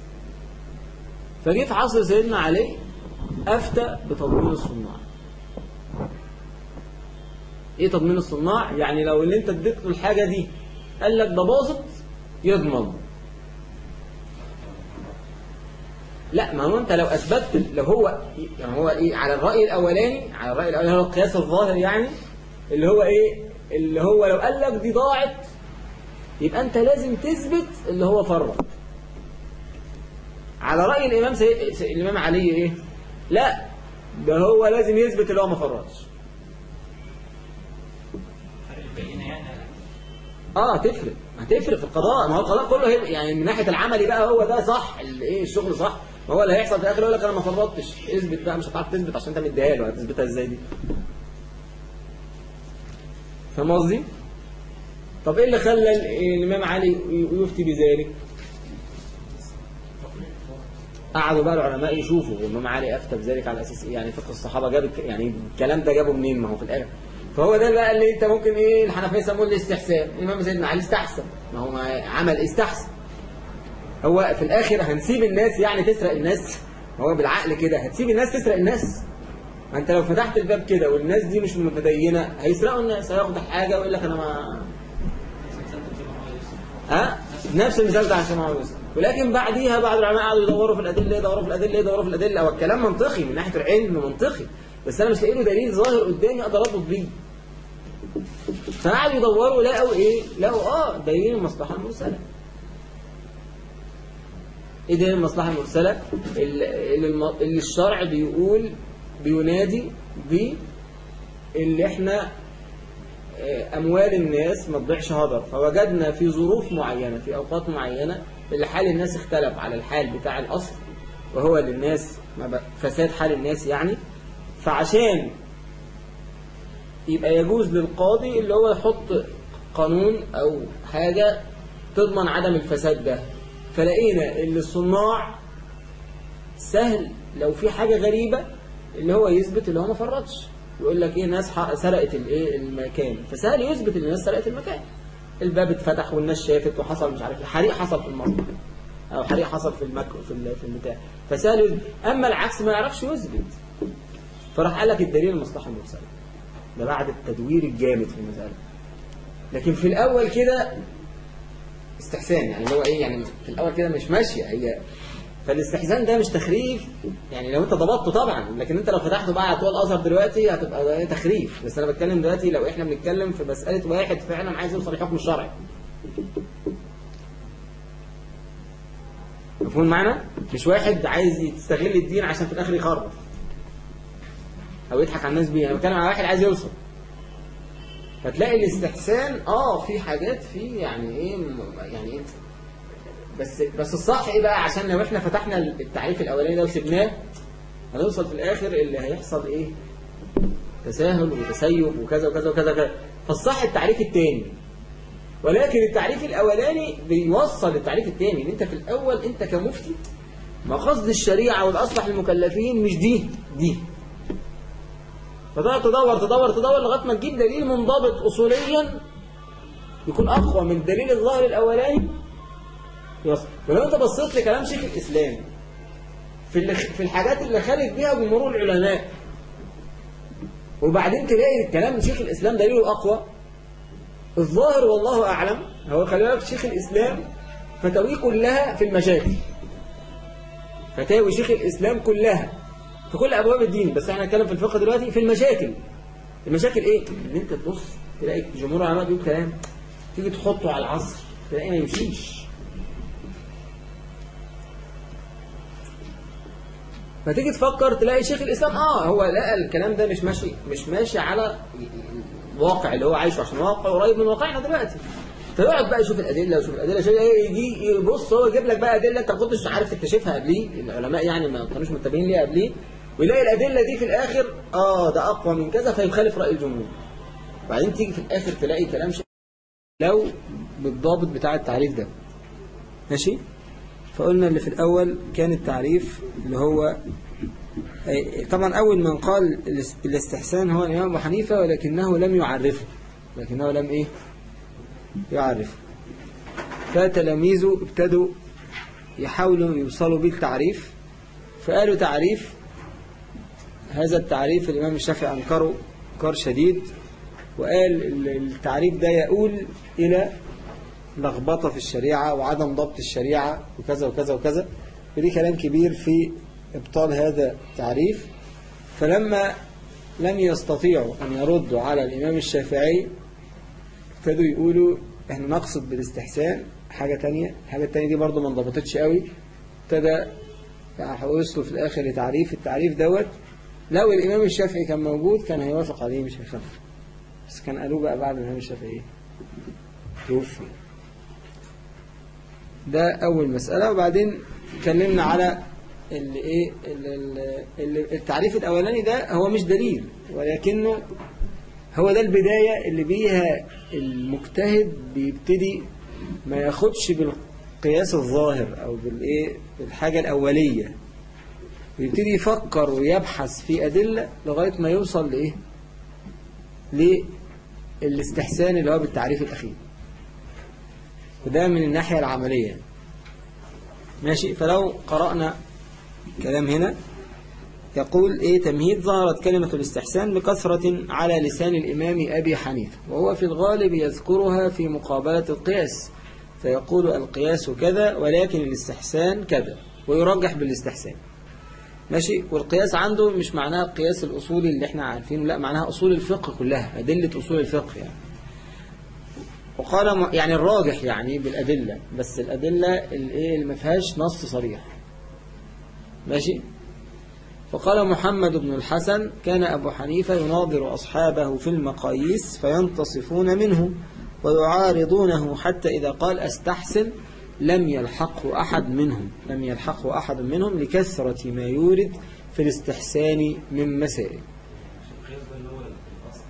فجه في عصر سيدنا علي أفتى بتضمين الصناع. إيه تضمين الصناع؟ يعني لو اللي أنت اديت له الحاجة دي قال لك ده باظت يضمن. لا ما هو أنت لو أثبتت لو هو يعني هو إيه؟ على الرأي الأولاني على الرأي الأولاني هو القياس الظاهر يعني اللي هو إيه؟ اللي هو لو قال لك دي ضاعت يبقى أنت لازم تثبت اللي هو فرط. على رأي الإمام سي... سي... الإمام علي إيه؟ لا ده هو لازم يثبت اللي هو ما فرطش. آه تفرق. هتفرق في القضاء. ما هو القضاء كله هيبقى يعني من ناحية العملي بقى هو ده صح ال- إيه الشغل صح. ما هو اللي هيحصل في الآخر يقول لك أنا ما فرطتش. اثبت بقى مش هتعرف تثبت عشان أنت مديها له هتثبتها إزاي دي؟ فاهم قصدي؟ طب إيه اللي خلى ال- الإمام علي يفتي بذلك؟ قعدوا بقى العلماء يشوفوا والامام علي أفتى بذلك على أساس إيه؟ يعني فقه الصحابة جاب يعني الكلام ده جابه منين؟ ما هو في الآخر. فهو ده بقى اللي أنت ممكن إيه الحنفية يسموه الاستحسان. الإمام سيدنا علي استحسن. ما هو عمل استحسن. هو في الآخر هنسيب الناس يعني تسرق الناس. هو بالعقل كده هتسيب الناس تسرق الناس. ما أنت لو فتحت الباب كده والناس دي مش متدينة هيسرقوا الناس هياخدوا حاجة ويقول لك أنا ما ها؟ نفس المثال بتاع محمد يوسف ولكن بعديها بعد العلماء قعدوا يدوروا في الأدلة يدوروا في الأدلة يدوروا في الأدلة. هو الكلام منطقي من ناحية العلم منطقي. بس أنا مش لاقي له دليل ظاهر قدامي أقدر اربط بيه. فقعدوا يدوروا لقوا إيه؟ لقوا آه دليل المصلحة المرسلة. إيه دليل المصلحة المرسلة؟ اللي, اللي الم- اللي الشرع بيقول بينادي ب اللي إحنا آه، أموال الناس ما تضيعش هدر. فوجدنا في ظروف معينة في أوقات معينة اللي حال الناس اختلف على الحال بتاع الأصل وهو للناس فساد حال الناس يعني. فعشان يبقى يجوز للقاضي اللي هو يحط قانون أو حاجة تضمن عدم الفساد ده. فلقينا اللي الصناع سهل. لو في حاجة غريبة اللي هو يثبت اللي هو ما فرطش. يقول لك إيه ناس سرقت الايه المكان. فسهل يثبت إن الناس سرقت المكان. الباب اتفتح والناس شافت وحصل مش عارف إيه. حريق حصل في المصنع. أو حريق حصل في المك في في البتاع. فسهل يثبت. أما العكس ما يعرفش يثبت. فراح قال لك الدليل المصلحة المرسله ده بعد التدوير الجامد في المسألة. لكن في الأول كده استحسان. يعني اللي هو إيه يعني في الأول كده مش ماشية. هي فالاستحسان ده مش تخريف. يعني لو انت ضبطته طبعا لكن انت لو فتحته بقى على طول الأزهر دلوقتي هتبقى تخريف. بس أنا بتكلم دلوقتي لو إحنا بنتكلم في مسألة واحد فعلا عايز يوصل للحكم الشرعي. مفهوم معنا مش واحد عايز يستغل الدين عشان في الآخر يخرف. أو يضحك على الناس بيه أنا بتكلم على واحد عايز يوصل. فتلاقي الاستحسان آه في حاجات فيه يعني إيه يعني إيه بس بس الصح إيه بقى؟ عشان لو إحنا فتحنا التعريف الأولاني ده وسبناه هنوصل في الآخر اللي هيحصل إيه؟ تساهل وتسيب وكذا وكذا وكذا وكذا. فالصح التعريف الثاني ولكن التعريف الأولاني بيوصل للتعريف الثاني إن انت في الأول انت كمفتي مقصد الشريعة والأصلح للمكلفين مش دي دي. فتقعد تدور تدور تدور لغاية ما تجيب دليل منضبط اصوليا يكون أقوى من الدليل الظاهر الأولاني. يوصل ولو انت بصيت لكلام شيخ الإسلام في في الحاجات اللي خالف بيها جمهور العلماء وبعدين تلاقي الكلام شيخ الإسلام دليله أقوى الظاهر والله أعلم هو خلي بالك شيخ الإسلام فتاويه كلها في المشاكل فتاوي شيخ الإسلام كلها في كل أبواب الدين بس إحنا هنتكلم في الفقه دلوقتي في المشاكل. المشاكل إيه؟ إن أنت تبص تلاقي جمهور العلماء بيقول كلام تيجي تحطه على العصر تلاقي ما يمشيش. فتيجي تفكر تلاقي شيخ الإسلام آه هو لقى الكلام ده مش ماشي مش ماشي على الواقع اللي هو عايشه عشان واقع قريب من واقعنا دلوقتي. فيقعد بقى يشوف الأدلة ويشوف الأدلة شوية إيه، يجي يبص هو يجيب لك بقى أدلة أنت ما كنتش عارف تكتشفها قبليه العلماء يعني ما كانوش منتبهين ليها قبليه ويلاقي الأدلة دي في الآخر آه ده أقوى من كذا فيخالف رأي الجمهور. بعدين تيجي في الآخر تلاقي كلام شيخ لو بالضابط بتاع التعريف ده. ماشي؟ فقلنا اللي في الأول كان التعريف اللي هو طبعا أول من قال الاس- الاستحسان هو الإمام أبو حنيفة ولكنه لم يعرفه. لكنه لم إيه؟ يعرفه. فتلاميذه ابتدوا يحاولوا يوصلوا بيه التعريف فقالوا تعريف. هذا التعريف الإمام الشافعي أنكره إنكار شديد وقال ال- التعريف ده يؤول إلى لخبطة في الشريعة وعدم ضبط الشريعة وكذا وكذا وكذا. ودي كلام كبير في إبطال هذا التعريف. فلما لم يستطيعوا أن يردوا على الإمام الشافعي ابتدوا يقولوا إحنا نقصد بالاستحسان. حاجة تانية الحاجة التانية دي برضو ما انضبطتش قوي. ابتدى وصلوا في الآخر لتعريف. التعريف دوت لو الإمام الشافعي كان موجود كان هيوافق عليه مش هيخالف بس كان قالوه بقى بعد الإمام الشافعي. توفي ده أول مسألة. وبعدين اتكلمنا على اللي إيه اللي التعريف الأولاني ده هو مش دليل ولكنه هو ده البداية اللي بيها المجتهد بيبتدي ما ياخدش بالقياس الظاهر أو بالإيه بالحاجة الأولية. ويبتدي يفكر ويبحث في أدلة لغاية ما يوصل لإيه للاستحسان اللي هو بالتعريف الأخير. وده من الناحية العملية. ماشي؟ فلو قرأنا كلام هنا يقول إيه؟ تمهيد ظهرت كلمة الاستحسان بكثرة على لسان الإمام أبي حنيفة وهو في الغالب يذكرها في مقابلة القياس فيقول القياس كذا ولكن الاستحسان كذا ويرجح بالاستحسان. ماشي؟ والقياس عنده مش معناها القياس الأصولي اللي إحنا عارفينه لا معناها أصول الفقه كلها أدلة أصول الفقه يعني. وقال يعني الراجح يعني بالأدلة بس الأدلة الايه اللي ما فيهاش نص صريح. ماشي؟ فقال محمد بن الحسن كان أبو حنيفة يناظر أصحابه في المقاييس فينتصفون منه ويعارضونه حتى إذا قال أستحسن لم يلحقه أحد منهم. لم يلحقه أحد منهم لكثرة ما يورد في الاستحسان من مسائل القياس ده اللي هو الأصل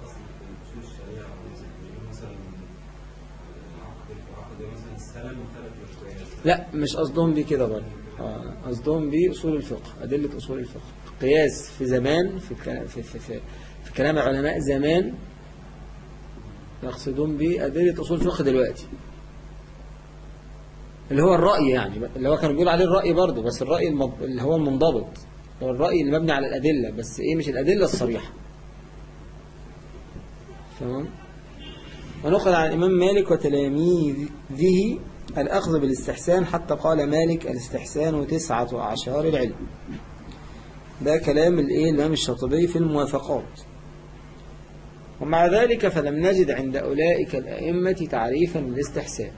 الأصل في أصول الشريعة مثلا العقد العقد مثلا السلام مختلف بالقياس لا مش قصدهم بيه كده برضه. آه، قصدهم بيه أصول الفقه أدلة أصول الفقه. قياس في زمان في في في, في, في كلام علماء زمان يقصدون بيه أدلة أصول الفقه دلوقتي. اللي هو الرأي يعني اللي هو كانوا بيقولوا عليه الرأي برضه بس الرأي. اللي هو المنضبط. هو الرأي اللي مبني على الأدلة بس إيه مش الأدلة الصريحة. تمام؟ ونقل عن الإمام مالك وتلاميذه الأخذ بالاستحسان حتى قال مالك الاستحسان تسعة أعشار العلم. ده كلام الإيه؟ الإمام الشاطبي في الموافقات. ومع ذلك فلم نجد عند أولئك الأئمة تعريفا للاستحسان.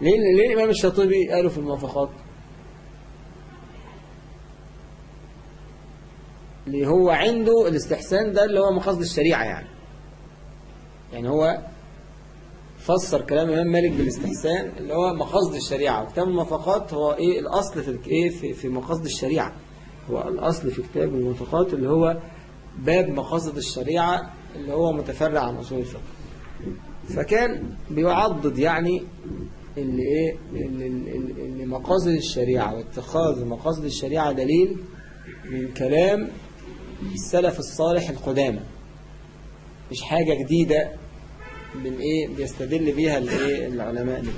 ليه, ليه الإمام الشاطبي قالوا في الموافقات؟ اللي هو عنده الاستحسان ده اللي هو مقاصد الشريعة يعني. يعني هو فسر كلام الإمام مالك بالاستحسان اللي هو مقاصد الشريعة. وكتاب الموافقات هو إيه الأصل في إيه في, في مقاصد الشريعة. هو الأصل في كتاب الموافقات اللي هو باب مقاصد الشريعة اللي هو متفرع عن أصول الفقه. فكان بيعضد يعني اللي إيه اللي, اللي, اللي مقاصد الشريعة واتخاذ مقاصد الشريعة دليل من كلام السلف الصالح القدامى. مش حاجة جديدة. من إيه بيستدل بيها الايه العلماء دول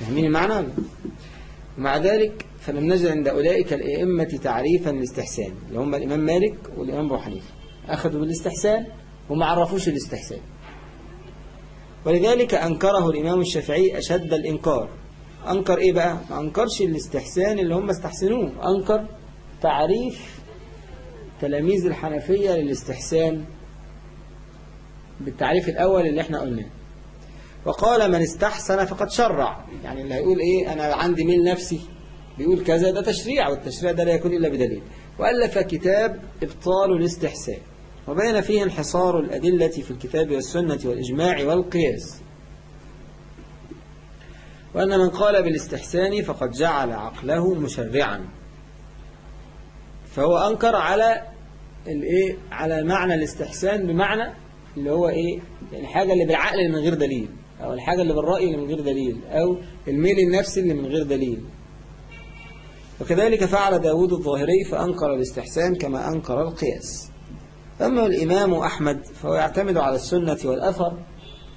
فاهمين المعنى؟ ومع ذلك فلم نجد عند أولئك الأئمة تعريفا للاستحسان اللي هم الإمام مالك والإمام أبو حنيفة. أخذوا بالاستحسان وما عرفوش الاستحسان. ولذلك أنكره الإمام الشافعي أشد الإنكار. أنكر إيه بقى؟ ما أنكرش الاستحسان اللي هم استحسنوه. أنكر تعريف تلاميذ الحنفية للاستحسان بالتعريف الأول اللي إحنا قلناه. وقال من استحسن فقد شرع. يعني اللي هيقول إيه أنا عندي ميل نفسي. بيقول كذا ده تشريع والتشريع ده لا يكون إلا بدليل. وألف كتاب إبطال الاستحسان. وبين فيه انحصار الأدلة في الكتاب والسنة والإجماع والقياس. وأن من قال بالاستحسان فقد جعل عقله مشرعا. فهو أنكر على الإيه على معنى الاستحسان بمعنى اللي هو إيه؟ الحاجة اللي بالعقل اللي من غير دليل أو الحاجة اللي بالرأي اللي من غير دليل أو الميل النفسي اللي من غير دليل. وكذلك فعل داود الظاهري فأنكر الاستحسان كما أنكر القياس. أما الإمام أحمد فهو يعتمد على السنة والأثر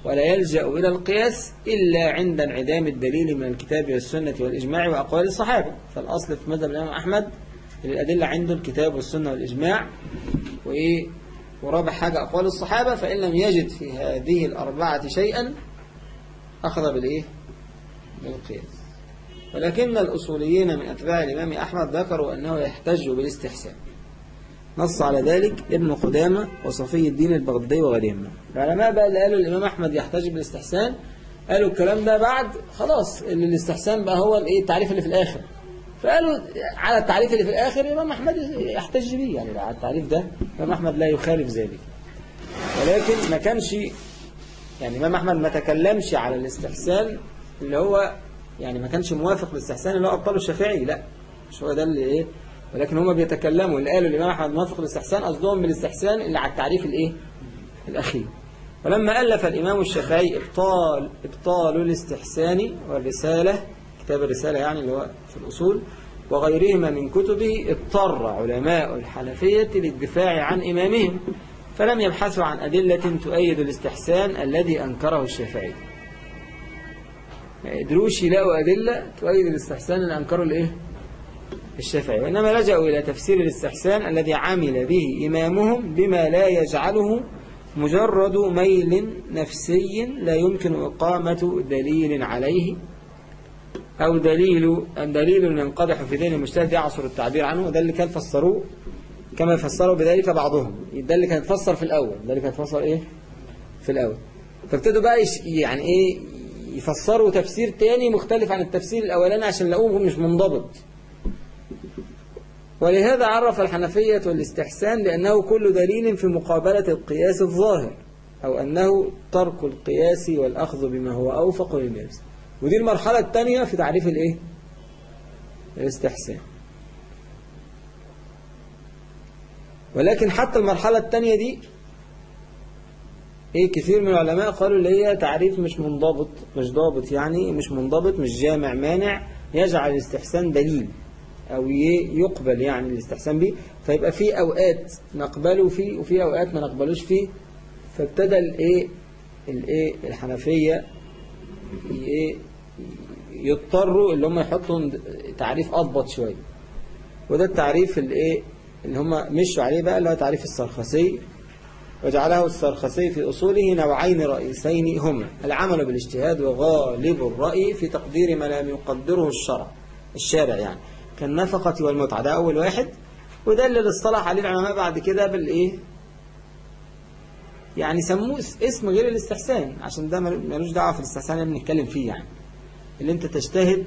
ولا يلجأ إلى القياس إلا عند انعدام الدليل من الكتاب والسنة والإجماع وأقوال الصحابة. فالأصل في مذهب الإمام أحمد الأدلة عنده الكتاب والسنة والإجماع وإيه؟ ورابع حاجة أقوال الصحابة فإن لم يجد في هذه الأربعة شيئا أخذ بالإيه؟ بالقياس. ولكن الأصوليين من أتباع الإمام أحمد ذكروا أنه يحتج بالاستحسان. نص على ذلك ابن قدامة وصفي الدين البغدادي وغيرهم العلماء بقى اللي قالوا الإمام أحمد يحتج بالاستحسان؟ قالوا الكلام ده بعد خلاص اللي الاستحسان بقى هو الإيه التعريف اللي في الآخر. فقالوا على التعريف اللي في الآخر الإمام أحمد يحتج به يعني على التعريف ده الإمام أحمد لا يخالف ذلك. ولكن ما كانش يعني الإمام أحمد ما تكلمش على الاستحسان اللي هو يعني ما كانش موافق للاستحسان اللي هو أبطاله الشافعي لا مش هو ده اللي إيه ولكن هم بيتكلموا اللي قالوا الإمام أحمد موافق للاستحسان قصدهم بالاستحسان اللي على التعريف الإيه الأخير. ولما ألف الإمام الشافعي إبطال إبطال الاستحسان والرسالة كتاب الرسالة يعني اللي هو في الأصول وغيرهما من كتبه اضطر علماء الحنفية للدفاع عن إمامهم فلم يبحثوا عن أدلة تؤيد الاستحسان الذي أنكره الشافعي. ما قدروش يلاقوا أدلة تؤيد الاستحسان اللي أنكره الإيه؟ الشافعي. وإنما لجأوا إلى تفسير الاستحسان الذي عمل به إمامهم بما لا يجعله مجرد ميل نفسي لا يمكن إقامة دليل عليه. أو دليل دليل ينقدح في ذهن المجتهد يعصر التعبير عنه وده اللي كان فسروه كما فسروا بذلك بعضهم. ده اللي كان يتفسر في الأول. ده اللي كان يتفسر إيه؟ في الأول. فابتدوا بقى يعني إيه؟ يفسروا تفسير تاني مختلف عن التفسير الأولاني عشان لقوه مش منضبط. ولهذا عرف الحنفية والاستحسان لأنه كل دليل في مقابلة القياس الظاهر أو أنه ترك القياس والأخذ بما هو أوفق للنفس ودي المرحلة الثانية في تعريف الإيه؟ الاستحسان. ولكن حتى المرحلة الثانية دي إيه كثير من العلماء قالوا اللي هي تعريف مش منضبط مش ضابط يعني مش منضبط مش جامع مانع يجعل الاستحسان دليل أو يقبل يعني الاستحسان به. فيبقى في أوقات نقبله فيه وفي أوقات ما نقبلوش فيه. فابتدى الايه الايه الحنفية إيه يضطروا اللي هم يحطوا تعريف أضبط شوية. وده التعريف الايه اللي هم مشوا عليه بقى اللي هو تعريف السرخسي. وجعله السرخسي في أصوله نوعين رئيسين هما العمل بالاجتهاد وغالب الرأي في تقدير ما لم يقدره الشرع الشارع يعني. كالنفقة والمتعة ده أول واحد. وده اللي اصطلح عليه العلماء بعد كده بالإيه؟ يعني سموه اس- اسم غير الاستحسان عشان ده مل- ملوش دعوة في الاستحسان اللي بنتكلم فيه يعني. اللي انت تجتهد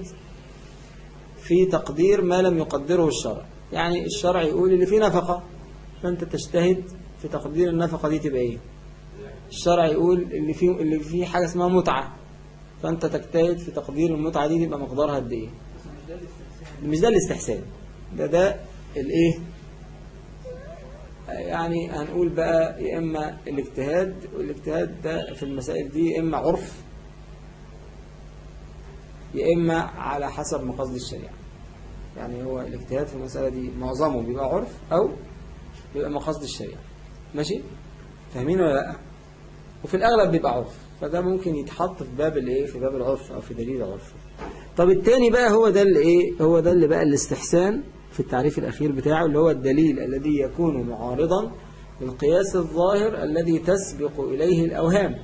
في تقدير ما لم يقدره الشرع. يعني الشرع يقول اللي فيه نفقة فانت تجتهد في تقدير النفقة دي تبقى إيه؟ الشرع يقول اللي فيه اللي فيه حاجة اسمها متعة. فانت تجتهد في تقدير المتعة دي تبقى مقدارها قد إيه؟ مش ده الاستحسان. ده ده الايه؟ يعني هنقول بقى يا إما الاجتهاد والاجتهاد ده في المسائل دي يا إما عرف يا إما على حسب مقاصد الشريعة. يعني هو الاجتهاد في المسألة دي معظمه بيبقى عرف أو بيبقى مقاصد الشريعة. ماشي؟ فاهمين ولا لأ؟ وفي الأغلب بيبقى عرف. فده ممكن يتحط في باب الإيه؟ في باب العرف أو في دليل العرف. طب التاني بقى هو ده اللي إيه؟ هو ده اللي بقى الاستحسان. في التعريف الأخير بتاعه اللي هو الدليل الذي يكون معارضا للقياس الظاهر الذي تسبق إليه الأوهام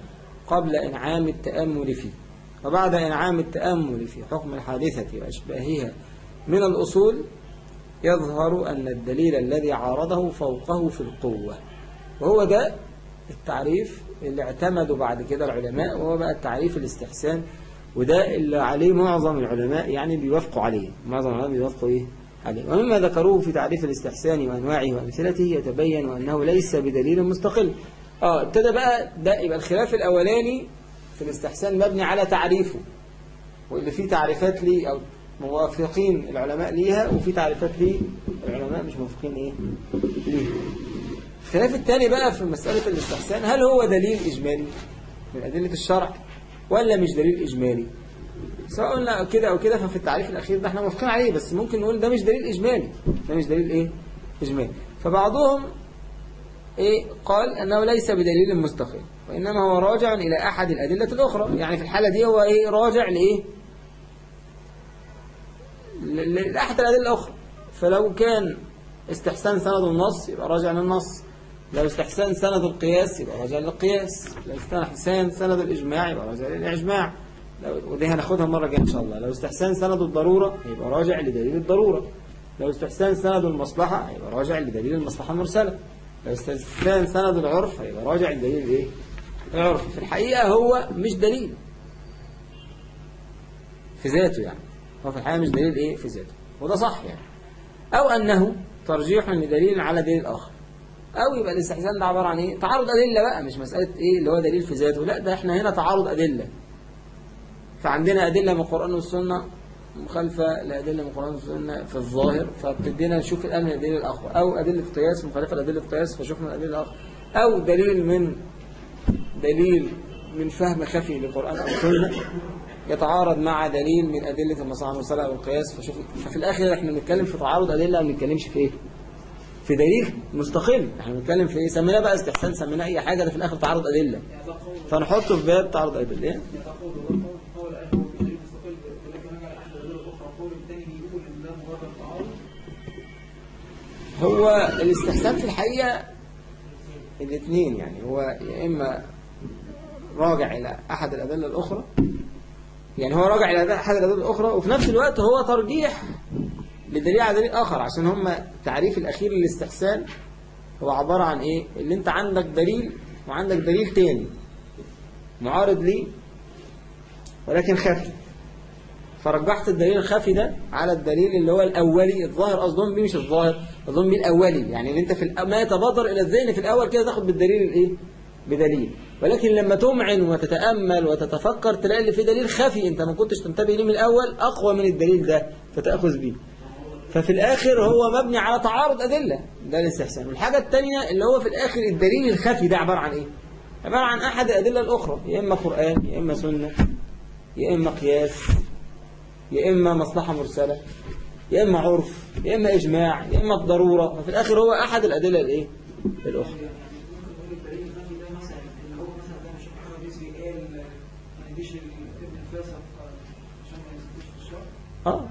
قبل إنعام التأمل فيه. وبعد إنعام التأمل في حكم الحادثة وأشباهها من الأصول يظهر أن الدليل الذي عارضه فوقه في القوة. وهو ده التعريف اللي اعتمدوا بعد كده العلماء وهو بقى التعريف الاستحسان وده اللي عليه معظم العلماء يعني بيوافقوا عليه. معظم العلماء بيوافقوا إيه؟ عليه ومما ذكروه في تعريف الاستحسان وأنواعه وأمثلته يتبين أنه ليس بدليل مستقل. آه ابتدى بقى ده يبقى الخلاف الأولاني في الاستحسان مبني على تعريفه واللي فيه تعريفات ليه أو موافقين العلماء ليها وفي تعريفات ليه العلماء مش موافقين إيه؟ ليه الخلاف الثاني بقى في مسألة الاستحسان هل هو دليل إجمالي من أدلة الشرع ولا مش دليل إجمالي؟ سواء قلنا كده أو كده ففي التعريف الأخير ده إحنا موافقين عليه بس ممكن نقول ده مش دليل إجمالي. ده مش دليل إيه؟ إجمالي. فبعضهم إيه؟ قال أنه ليس بدليل مستقل وإنما هو راجع إلى أحد الأدلة الأخرى. يعني في الحالة دي هو إيه؟ راجع لإيه؟ لأحد الأدلة الأخرى. فلو كان استحسان سند النص يبقى راجع للنص. لو استحسان سند القياس يبقى راجع للقياس. لو استحسان سند الإجماع يبقى راجع للإجماع. ودي هناخدها المرة الجاية إن شاء الله. لو استحسان سند الضرورة يبقى راجع لدليل الضرورة. لو استحسان سند المصلحة يبقى راجع لدليل المصلحة المرسلة. لو استحسان سند العرف يبقى راجع لدليل إيه؟ العرف. في الحقيقة هو مش دليل. في ذاته يعني. هو في الحقيقة مش دليل إيه؟ في ذاته. وده صح يعني. أو أنه ترجيح لدليل على دليل آخر. أو يبقى الاستحسان ده عبارة عن إيه؟ تعارض أدلة بقى مش مسألة إيه اللي هو دليل في ذاته. لا ده إحنا هنا تعارض أدلة. فعندنا أدلة من القرآن والسنة مخالفة لأدلة من القرآن والسنة في الظاهر فبتدينا نشوف الآن الدليل الآخر أو أدلة قياس مخالفة لأدلة قياس فشوفنا الأدلة الآخر أو دليل من دليل من فهم خفي للقرآن أو السنة يتعارض مع دليل من أدلة المصالح المرسلة والقياس فشوف ففي الآخر إحنا بنتكلم في تعارض أدلة ما بنتكلمش في إيه؟ في دليل مستقل إحنا بنتكلم في إيه؟ سميناه بقى استحسان سميناه أي حاجة ده في الآخر تعارض أدلة فنحطه في باب تعارض أدلة إيه؟ هو الاستحسان في الحقيقة الاثنين يعني هو يا إما راجع إلى أحد الأدلة الأخرى يعني هو راجع إلى أحد الأدلة الأخرى وفي نفس الوقت هو ترجيح لدليل على دليل آخر عشان هم التعريف الأخير للاستحسان هو عبارة عن إيه؟ اللي أنت عندك دليل وعندك دليل تاني معارض لي ولكن خفي. فرجحت الدليل الخفي ده على الدليل اللي هو الأولي الظاهر قصدهم بيه مش الظاهر قصدهم بيه الأولي يعني ان انت في ما يتبادر إلى الذهن في الأول كده تاخد بالدليل الإيه؟ بدليل. ولكن لما تمعن وتتأمل وتتفكر تلاقي اللي فيه دليل خفي انت ما كنتش تنتبه ليه من الأول أقوى من الدليل ده فتأخذ بيه. ففي الآخر هو مبني على تعارض أدلة. ده الاستحسان. والحاجة الثانية اللي هو في الآخر الدليل الخفي ده عبارة عن إيه؟ عبارة عن أحد الأدلة الأخرى يا إما قرآن يا إما سنة يا إما قياس. يا إما مصلحة مرسلة يا إما عرف يا إما إجماع يا إما الضرورة. ففي الآخر هو أحد الأدلة الإيه؟ الأخرى. آه.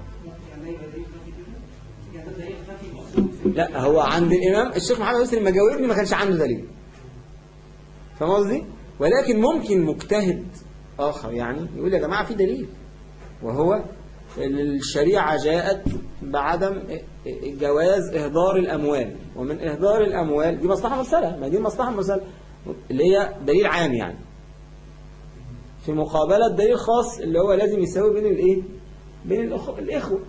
لا هو عند الإمام الشيخ محمد لما جاوبني ما كانش عنده دليل. فاهم قصدي؟ ولكن ممكن مجتهد آخر يعني يقول يا جماعة في دليل. وهو الشريعة جاءت بعدم جواز إهدار الأموال. ومن إهدار الأموال دي مصلحة مرسلة ما دي مصلحة مرسلة اللي هي دليل عام يعني. في مقابلة دليل خاص اللي هو لازم يساوي بين الإيه؟ بين الإخوة.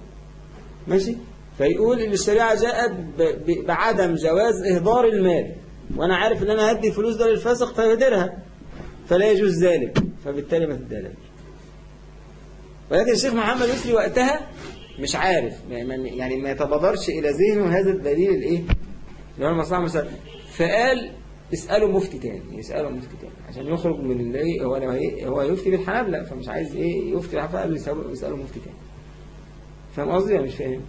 ماشي؟ فيقول إن الشريعة جاءت بعدم جواز إهدار المال. وأنا عارف إن أنا هدي الفلوس ده للفاسق فيهدرها فلا يجوز ذلك. فبالتالي ما تدالش ولكن الشيخ محمد يسري وقتها مش عارف يعني ما يتبادرش إلى ذهنه هذا الدليل الإيه؟ اللي هو المصلحة المرسلة فقال اسألوا مفتي تاني يسألوا مفتي تاني. عشان يخرج من اللي إيه هو هو- هو يفتي بالحنابلة فمش عايز إيه؟ يفتي بالحنابلة يسألوا يسألوا مفتي تاني. فاهم قصدي ولا مش فاهم؟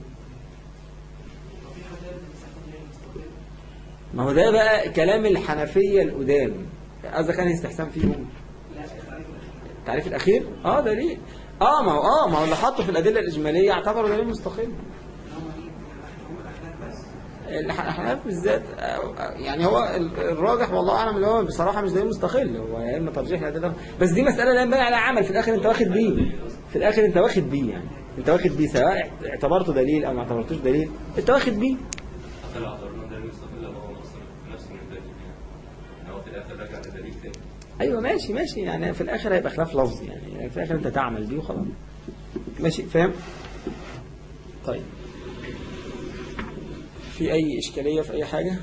ما هو ده بقى كلام الحنفية القدام. قصدك كان استحسان فيهم؟ التعريف الأخير؟ آه دليل. آه ما هو آه ما هو اللي حطه في الأدلة الإجمالية اعتبره دليل مستقل الأحناف بالذات يعني هو ال- الراجح والله أعلم اللي هو بصراحة مش دليل مستقل هو يا إما ترجيح الأدلة بس دي مسألة لا ينبغي عليها عمل في الآخر أنت واخد بيه. في الآخر أنت واخد بيه يعني. أنت واخد بيه سواء اعتبرته دليل أو ما اعتبرتوش دليل أنت واخد بيه حتى لو اعتبرنا ده مستقل هو أصلا في نفس النتائج يعني هو في الآخر راجع لدليل تاني أيوه ماشي ماشي يعني في الآخر هيبقى خلاف لفظي يعني في الآخر أنت تعمل بيه وخلاص. ماشي فاهم؟ طيب. في أي إشكالية في أي حاجة؟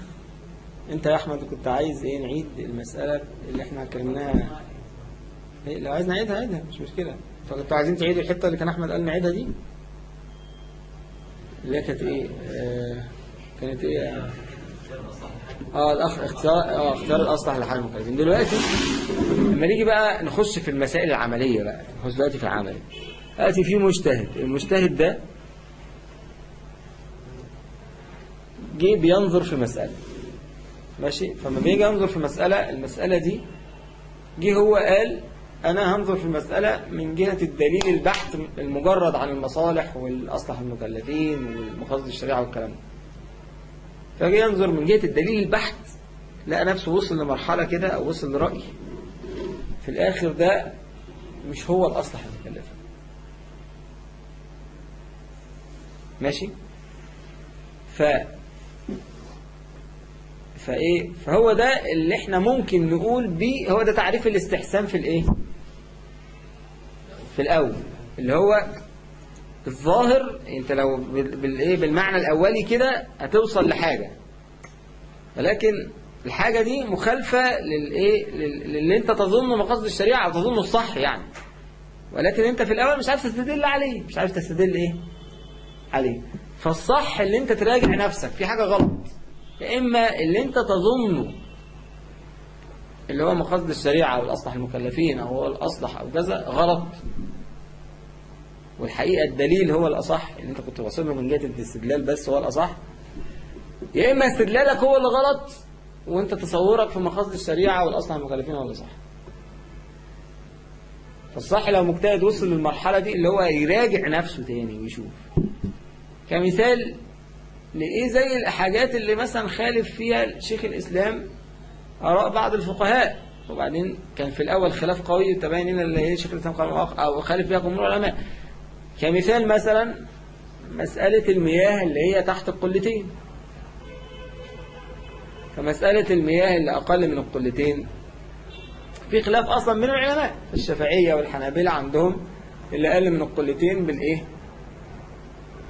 أنت يا أحمد كنت عايز إيه؟ نعيد المسألة اللي إحنا اتكلمناها. إيه لو عايز نعيدها عيدها مش مشكلة. فكنتوا عايزين تعيدوا الحتة اللي كان أحمد قال نعيدها دي؟ اللي كانت إيه؟ آه كانت إيه؟ آه الأخ اختيار اختيار الأصلح لحال المخالفين دلوقتي لما نيجي بقى نخش في المسائل العملية بقى نخش دلوقتي في العمل. دلوقتي في مجتهد. المجتهد ده جه بينظر في مسألة. ماشي؟ فما بيجي ينظر في مسألة المسألة دي جه هو قال أنا هنظر في المسألة من جهة الدليل البحث المجرد عن المصالح والأصلح المكلفين والمقاصد الشريعة والكلام ده. فجي ينظر من جهة الدليل البحث لقى نفسه وصل لمرحلة كده أو وصل لرأي. في الآخر ده مش هو الأصلح المكلف ماشي؟ ف فإيه؟ فهو ده اللي إحنا ممكن نقول بيه هو ده تعريف الاستحسان في الإيه؟ في الأول اللي هو الظاهر انت لو بال- بالايه بالمعنى الاولي كده هتوصل لحاجة. ولكن الحاجة دي مخالفة للايه لل- للي انت تظنه مقاصد الشريعة أو تظنه الصح يعني. ولكن انت في الأول مش عارف تستدل عليه مش عارف تستدل إيه عليه. فالصح اللي انت تراجع نفسك في حاجة غلط. يا إما اللي انت تظنه اللي هو مقاصد الشريعة أو الاصلح المكلفين أو هو الأصلح أو كذا غلط. والحقيقة الدليل هو الأصح اللي أنت كنت واصل له من جهة الاستدلال بس هو الأصح. يا إما استدلالك هو اللي غلط وأنت تصورك في مقاصد الشريعة والاصلح المكلفين هو اللي صح. فالصح لو مجتهد وصل للمرحلة دي اللي هو يراجع نفسه تاني ويشوف. كمثال لإيه زي الحاجات اللي مثلا خالف فيها شيخ الإسلام آراء بعض الفقهاء. وبعدين كان في الأول خلاف قوي تبين هي شيخ الإسلام قال أو خالف فيها جمهور العلماء. كمثال مثلا مسألة المياه اللي هي تحت القلتين فمسألة المياه اللي أقل من القلتين في خلاف أصلا من العلماء الشافعية والحنابلة عندهم اللي أقل من القلتين بالإيه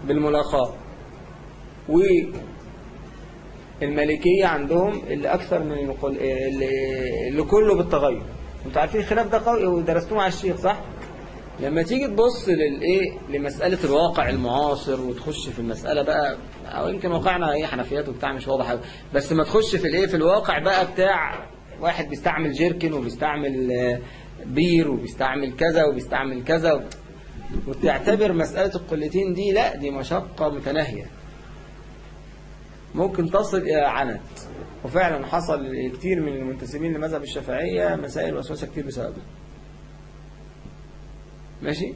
بالملاقاة والمالكية عندهم اللي أكثر من. اللي... اللي كله بالتغير أنتوا عارفين الخلاف ده قوي ودرستوه مع الشيخ صح؟ لما تيجي تبص للإيه؟ لمسألة الواقع المعاصر وتخش في المسألة بقى أو يمكن واقعنا إيه حنفيات وبتاع مش واضح قوي بس ما تخش في الإيه؟ في الواقع بقى بتاع واحد بيستعمل جيركن وبيستعمل آه، بير وبيستعمل كذا وبيستعمل كذا وتعتبر مسألة القلتين دي لا دي مشقة متناهية. ممكن تصل إلى عنت وفعلا حصل كتير من المنتسبين لمذهب الشافعية مسائل وسوسة كتير بسببه ماشي؟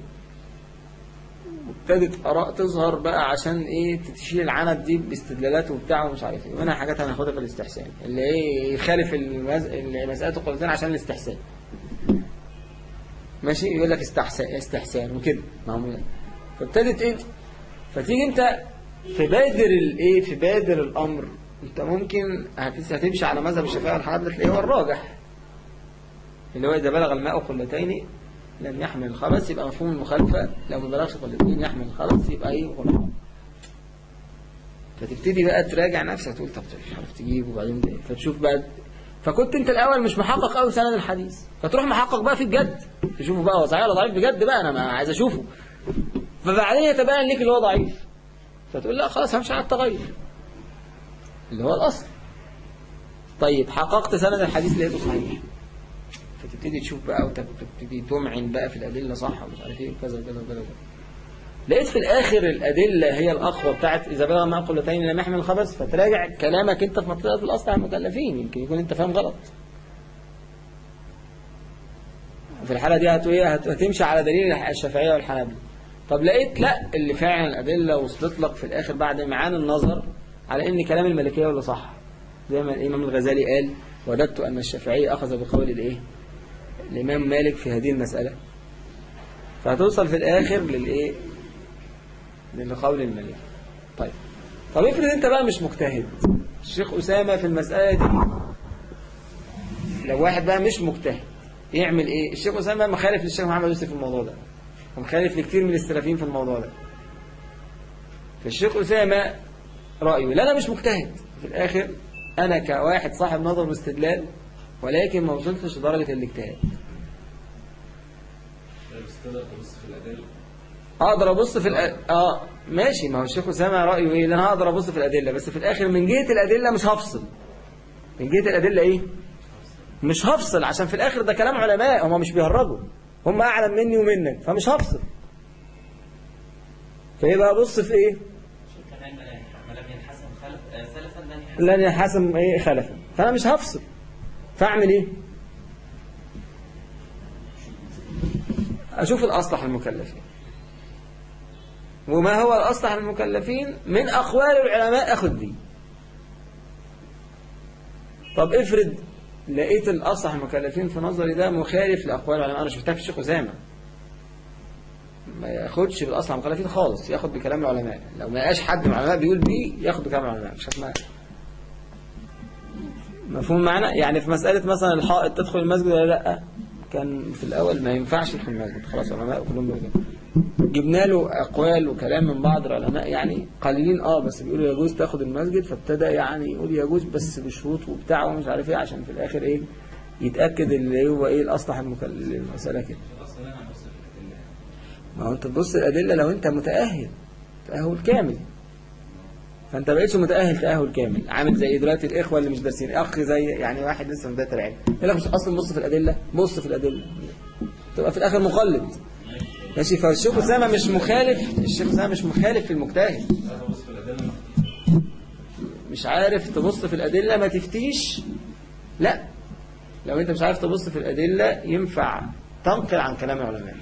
وابتدت آراء تظهر بقى عشان إيه؟ تشيل العنت دي باستدلالات وبتاع ومش عارف إيه. منها حاجات هناخدها في الاستحسان. اللي إيه؟ يخالف المز... اللي مسألة القلتين عشان الاستحسان. ماشي؟ يقول لك استحسان استحسان وكده. معمول. فابتدت إيه؟ فتيجي أنت في بادر الايه في بادر الأمر. أنت ممكن هتمشي على مذهب الشافعي والحنابلة تلاقيه هو الراجح. اللي هو إذا بلغ الماء قلتين لم يحمل الخبث يبقى مفهوم المخالفة. لو ما بلغش قلتين يحمل الخبث يبقى إيه غلط فتبتدي بقى تراجع نفسك تقول طب مش عارف تجيب وبعدين ده. فتشوف بقى. فكنت أنت الأول مش محقق قوي سند الحديث. فتروح محقق بقى في الجد تشوفه بقى هو صحيح ولا ضعيف. بجد بقى أنا ما عايز أشوفه. فبعدين يتبين لك اللي هو ضعيف. فتقول لا خلاص همشي على التغير. اللي هو الأصل. طيب حققت سند الحديث لقيته صحيح. فتبتدي تشوف بقى وتبتدي تمعن بقى في الأدلة صح ومش عارف إيه وكذا وكذا وكذا. لقيت في الآخر الأدلة هي الأقوى بتاعت إذا بلغ ما قلتين لم يحمل الخبث فتراجع كلامك أنت في منطقة الأصل على المكلفين يمكن يكون أنت فاهم غلط في الحالة دي هت- إيه؟ هت- هتمشي على دليل الشافعية والحنابلة طب لقيت لا اللي فعلا الأدلة وصلت لك في الآخر بعد إمعان النظر على إن كلام الملكية ولا صح زي ما الإمام الغزالي قال وددت أن الشافعي أخذ بقول الإيه الإمام مالك في هذه المسألة. فهتوصل في الآخر للإيه؟ لقول الملك. طيب. طب افرض أنت بقى مش مجتهد. الشيخ أسامة في المسألة دي لو واحد بقى مش مجتهد يعمل إيه؟ الشيخ أسامة مخالف للشيخ محمد يوسف في الموضوع ده. ومخالف لكتير من السلفيين في الموضوع ده. فالشيخ أسامة رأيه لا أنا مش مجتهد. في الآخر أنا كواحد صاحب نظر واستدلال ولكن ما وصلتش لدرجة الاجتهاد. بس تقدر تبص في الأدلة. أقدر أبص في الأ... آه ماشي. ما هو الشيخ أسامة رأيه إيه؟ أنا هقدر أبص في الأدلة بس في الآخر من جهة الأدلة مش هفصل. من جهة الأدلة إيه؟ مش هفصل عشان في الآخر ده كلام علماء هم مش بيهرجوا هم أعلم مني ومنك فمش هفصل. فيبقى أبص في إيه؟ كمان ما لم ينحسن خلف آه، سلفا لن ينحسن لن ينحسم إيه؟ خلفا. فأنا مش هفصل. فاعمل إيه؟ أشوف الأصلح المكلفين. وما هو الأصلح المكلفين؟ من أقوال العلماء أخذ دي طب افرض لقيت الأصلح المكلفين في نظري ده مخالف لأقوال العلماء. أنا شفتها في الشيخ أسامة. ما ياخدش بالأصلح المكلفين خالص ياخد بكلام العلماء. لو ما لقاش حد من العلماء بيقول بيه ياخد بكلام العلماء. مش اسمها مفهوم معنا؟ يعني في مسألة مثلا الحائط تدخل المسجد ولا لأ؟ كان في الأول ما ينفعش يدخل المسجد. خلاص العلماء كلهم بيقولوا. جبنا له أقوال وكلام من بعض العلماء يعني قليلين آه بس بيقولوا يجوز تاخد المسجد فابتدى يعني يقول يجوز بس بشروط وبتاع ومش عارف إيه عشان في الآخر إيه يتأكد اللي هو إيه الأصلح المسألة كده. ما هو أنت تبص الأدلة لو أنت متأهل تأهل كامل. فأنت بقيتش متأهل تأهل كامل. عامل زي دلوقتي الإخوة اللي مش دارسين. أخ زي يعني واحد لسه بداية العلم. يقول لك مش أصلا بص في الأدلة؟ بص في الأدلة. تبقى في الآخر مقلد. ماشي. فالشيخ أسامة مش مخالف الشيخ أسامة مش مخالف في المجتهد. مش عارف تبص في الأدلة ما تفتيش؟ لا. لو أنت مش عارف تبص في الأدلة ينفع تنقل عن كلام العلماء.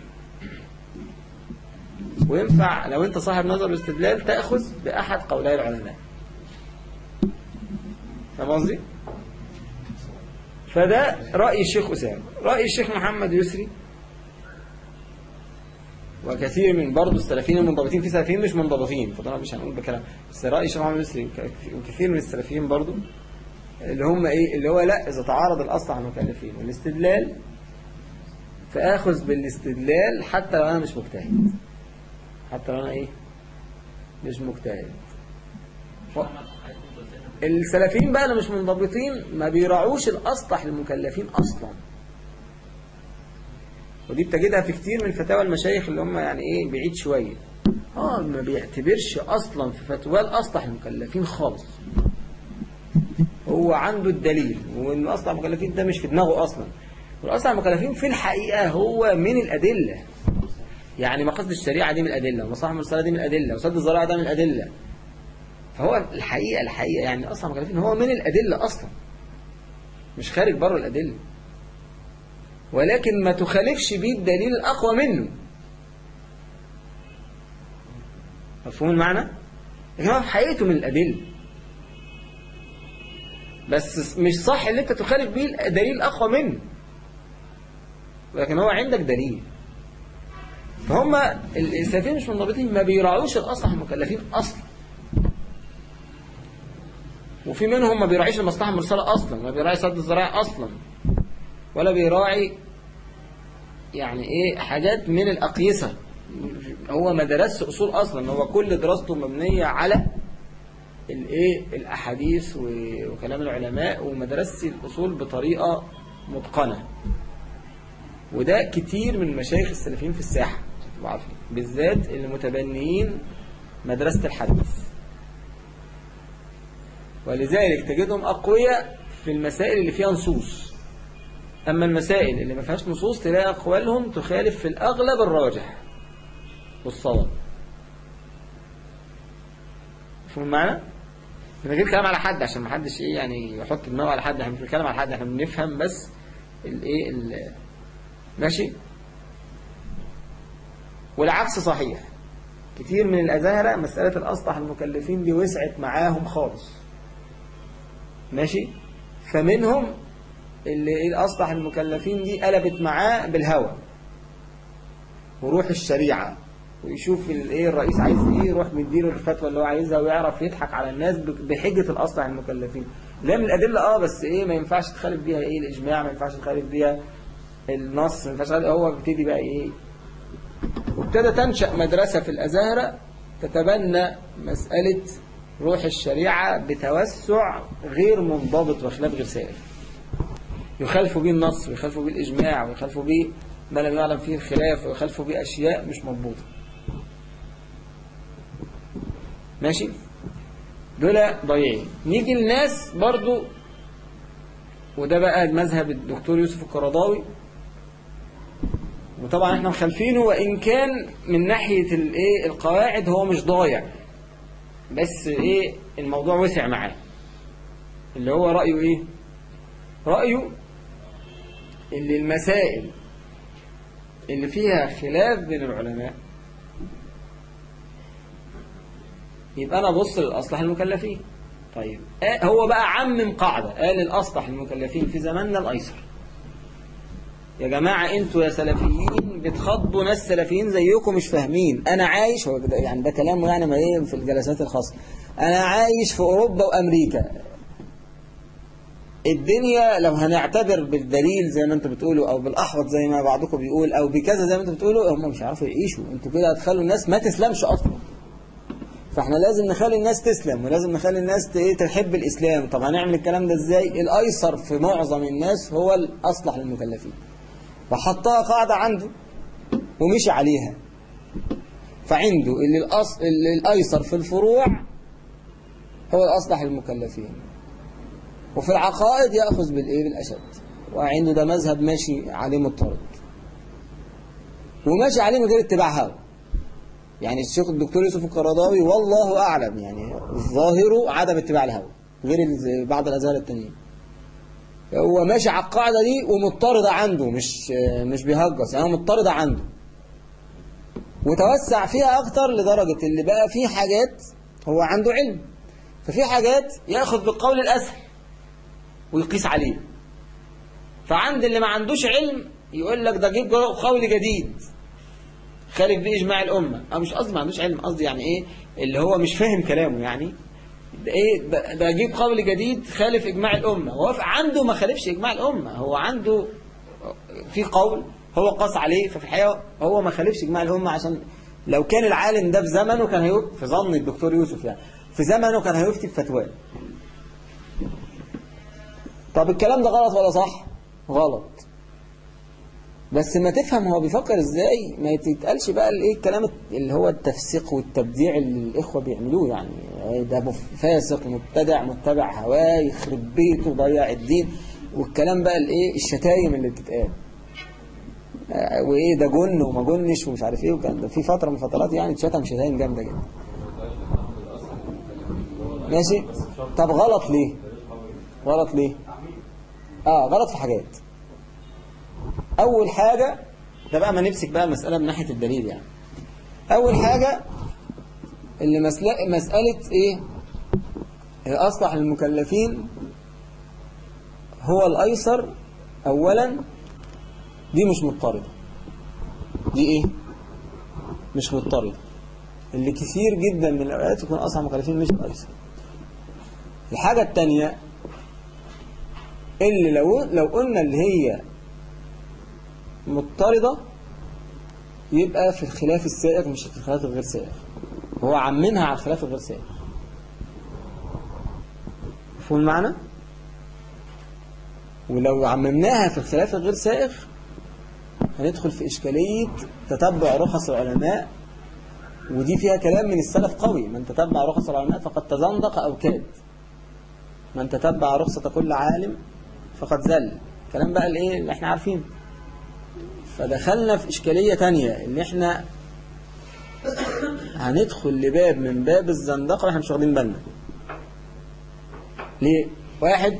وينفع لو انت صاحب نظر واستدلال تأخذ بأحد قولي العلماء. فاهم قصدي؟ فده رأي الشيخ أسامة. رأي الشيخ محمد يسري وكثير من برضه السلفيين المنضبطين في سلفيين مش منضبطين فطبعا مش هنقول بكلام. بس رأي الشيخ محمد يسري وكثير من السلفيين برضه اللي هم إيه؟ اللي هو لا إذا تعارض الأصل عن المكلفين. والاستدلال فآخذ بالاستدلال حتى لو أنا مش مجتهد. حتى لو أنا إيه؟ مش مجتهد. السلفيين بقى اللي مش منضبطين ما بيراعوش الأصلح للمكلفين أصلا. ودي بتجدها في كتير من فتاوى المشايخ اللي هم يعني إيه بعيد شوية. آه ما بيعتبرش أصلا في فتوى الاصلح المكلفين خالص. هو عنده الدليل وإن اصلح المكلفين ده مش في دماغه أصلا. والاصلح المكلفين في الحقيقة هو من الأدلة. يعني مقاصد الشريعة دي من الأدلة ومصالح المرسلة دي من الأدلة وسد الزراعة ده من الأدلة. فهو الحقيقة الحقيقة يعني اصلح المكلفين هو من الأدلة أصلا. مش خارج بره الأدلة. ولكن ما تخالفش بيه الدليل الأقوى منه. مفهوم المعنى؟ لكن هو في حقيقته من الأدلة. بس مش صح اللي أنت تخالف بيه الدليل الأقوى منه. لكن هو عندك دليل. فهم السلفيين مش منضبطين ما بيراعوش الأصلح المكلفين أصلا. وفي منهم ما بيراعيش المصلحة المرسلة أصلا ما بيراعي صد الزراعة أصلا ولا بيراعي يعني إيه حاجات من الأقيسة. هو ما درسش أصول أصلا هو كل دراسته مبنية على الإيه الأحاديث وكلام العلماء وما درسش الأصول بطريقة متقنة. وده كتير من مشايخ السلفيين في الساحة. عارفين. بالذات اللي متبنيين مدرسة الحديث. ولذلك تجدهم أقوياء في المسائل اللي فيها نصوص. أما المسائل اللي ما فيهاش نصوص تلاقي أقوالهم تخالف في الأغلب الراجح والصواب. مفهوم المعنى؟ من غير كلام على حد عشان ما حدش إيه يعني يحط دماغه على حد. إحنا مش بنتكلم على حد إحنا بنفهم بس الايه ال- ماشي؟ والعكس صحيح. كتير من الأزاهرة مسألة الأصلح المكلفين دي وسعت معاهم خالص. ماشي؟ فمنهم اللي إيه الأصلح المكلفين دي قلبت معاه بالهوى. وروح الشريعة. ويشوف الايه الرئيس عايز إيه يروح مديله الفتوى اللي هو عايزها ويعرف يضحك على الناس بحجة الأصلح المكلفين. لا من الأدلة آه بس إيه ما ينفعش تخالف بيها إيه الإجماع ما ينفعش تخالف بيها النص ما ينفعش هو بيبتدي بقى إيه وابتدى تنشأ مدرسة في الأزهرة تتبنى مسألة روح الشريعة بتوسع غير منضبط وخلاف غير سائر. يخالفوا به النص ويخالفوا به الإجماع ويخالفوا به ما لم يعلم فيه الخلاف ويخالفوا به أشياء مش مضبوطة. ماشي؟ دول ضايعين. نيجي الناس برضو وده بقى مذهب الدكتور يوسف القرضاوي وطبعا إحنا مخالفينه وإن كان من ناحية الإيه القواعد هو مش ضايع. بس إيه الموضوع وسع معاه. اللي هو رأيه إيه؟ رأيه اللي المسائل اللي فيها خلاف بين العلماء يبقى أنا أبص للاصلح المكلفين. طيب آه، هو بقى عمم قاعدة قال الأصلح المكلفين في زماننا الأيسر. يا جماعة أنتوا يا سلفيين بتخاطبوا ناس سلفيين زيكم مش فاهمين. أنا عايش هو يعني ده كلامه يعني إيه في الجلسات الخاصة. أنا عايش في أوروبا وأمريكا. الدنيا لو هنعتبر بالدليل زي ما أنتوا بتقولوا أو بالأحوط زي ما بعضكم بيقول أو بكذا زي ما أنتوا بتقولوا هم مش هيعرفوا يعيشوا. أنتوا كده هتخلوا الناس ما تسلمش أصلا. فإحنا لازم نخلي الناس تسلم ولازم نخلي الناس تحب الإسلام. طب هنعمل الكلام ده إزاي؟ الأيسر في معظم الناس هو الأصلح للمكلفين. وحطها قاعدة عنده ومشي عليها. فعنده اللي, الأص... اللي الأيسر في الفروع هو الأصلح للمكلفين. وفي العقائد يأخذ بالإيه؟ بالأشد. وعنده ده مذهب ماشي عليه مضطرد. وماشي عليه من غير اتباع هوى يعني الشيخ الدكتور يوسف القرضاوي والله أعلم يعني الظاهر عدم اتباع الهوى غير بعض الأزهار التانيين. هو ماشي على القاعدة دي ومضطردة عنده مش مش بيهجس يعني هو مضطردة عنده. وتوسع فيها أكتر لدرجة اللي بقى فيه حاجات هو عنده علم. ففي حاجات يأخذ بالقول الأسهل ويقيس عليه. فعند اللي ما عندوش علم يقول لك ده جيب قول جديد خالف بيه إجماع الأمة. أو مش قصدي ما عندوش علم قصدي يعني إيه؟ اللي هو مش فاهم كلامه يعني. إيه ده ده جيب قول جديد خالف إجماع الأمة. هو عنده ما خالفش إجماع الأمة. هو عنده في قول هو قاس عليه ففي الحقيقة هو ما خالفش إجماع الأمة عشان لو كان العالم ده في زمنه كان هيفتي في ظن الدكتور يوسف يعني في زمنه كان هيفتي بفتواه طب الكلام ده غلط ولا صح؟ غلط. بس ما تفهم هو بيفكر إزاي ما تتقالش بقى الايه الكلام اللي هو التفسيق والتبديع اللي الإخوة بيعملوه يعني. ده فاسق مبتدع متبع هواه يخرب بيته ضيع الدين والكلام بقى الإيه الشتايم اللي بتتقال. آه، وإيه ده جن وما جنش ومش عارف إيه وكان ده. في فترة من فترات يعني اتشتم شتايم جامدة جدا. ماشي؟ طب غلط ليه؟ غلط ليه؟ آه غلط في حاجات. أول حاجة ده بقى ما نمسك بقى مسألة من ناحية الدليل يعني. أول حاجة اللي مسألة, إيه؟ أصلح للمكلفين هو الأيسر اولا دي مش مضطردة. دي إيه؟ مش مضطردة. اللي كثير جدا من الاوقات يكون أصلح المكلفين مش الأيسر. الحاجة التانية اللي لو لو قلنا اللي هي مضطردة يبقى في الخلاف السائغ مش في الخلاف الغير سائغ. هو عممها على الخلاف الغير سائغ. مفهوم المعنى؟ ولو عممناها في الخلاف الغير سائغ هندخل في إشكالية تتبع رخص العلماء ودي فيها كلام من السلف قوي. من تتبع رخص العلماء فقد تزندق أو كاد. من تتبع رخصة كل عالم فقد زل. كلام بقى الإيه؟ اللي إحنا عارفينه. فدخلنا في إشكالية تانية إن إحنا هندخل لباب من باب الزندقة وإحنا مش واخدين بالنا. ليه؟ واحد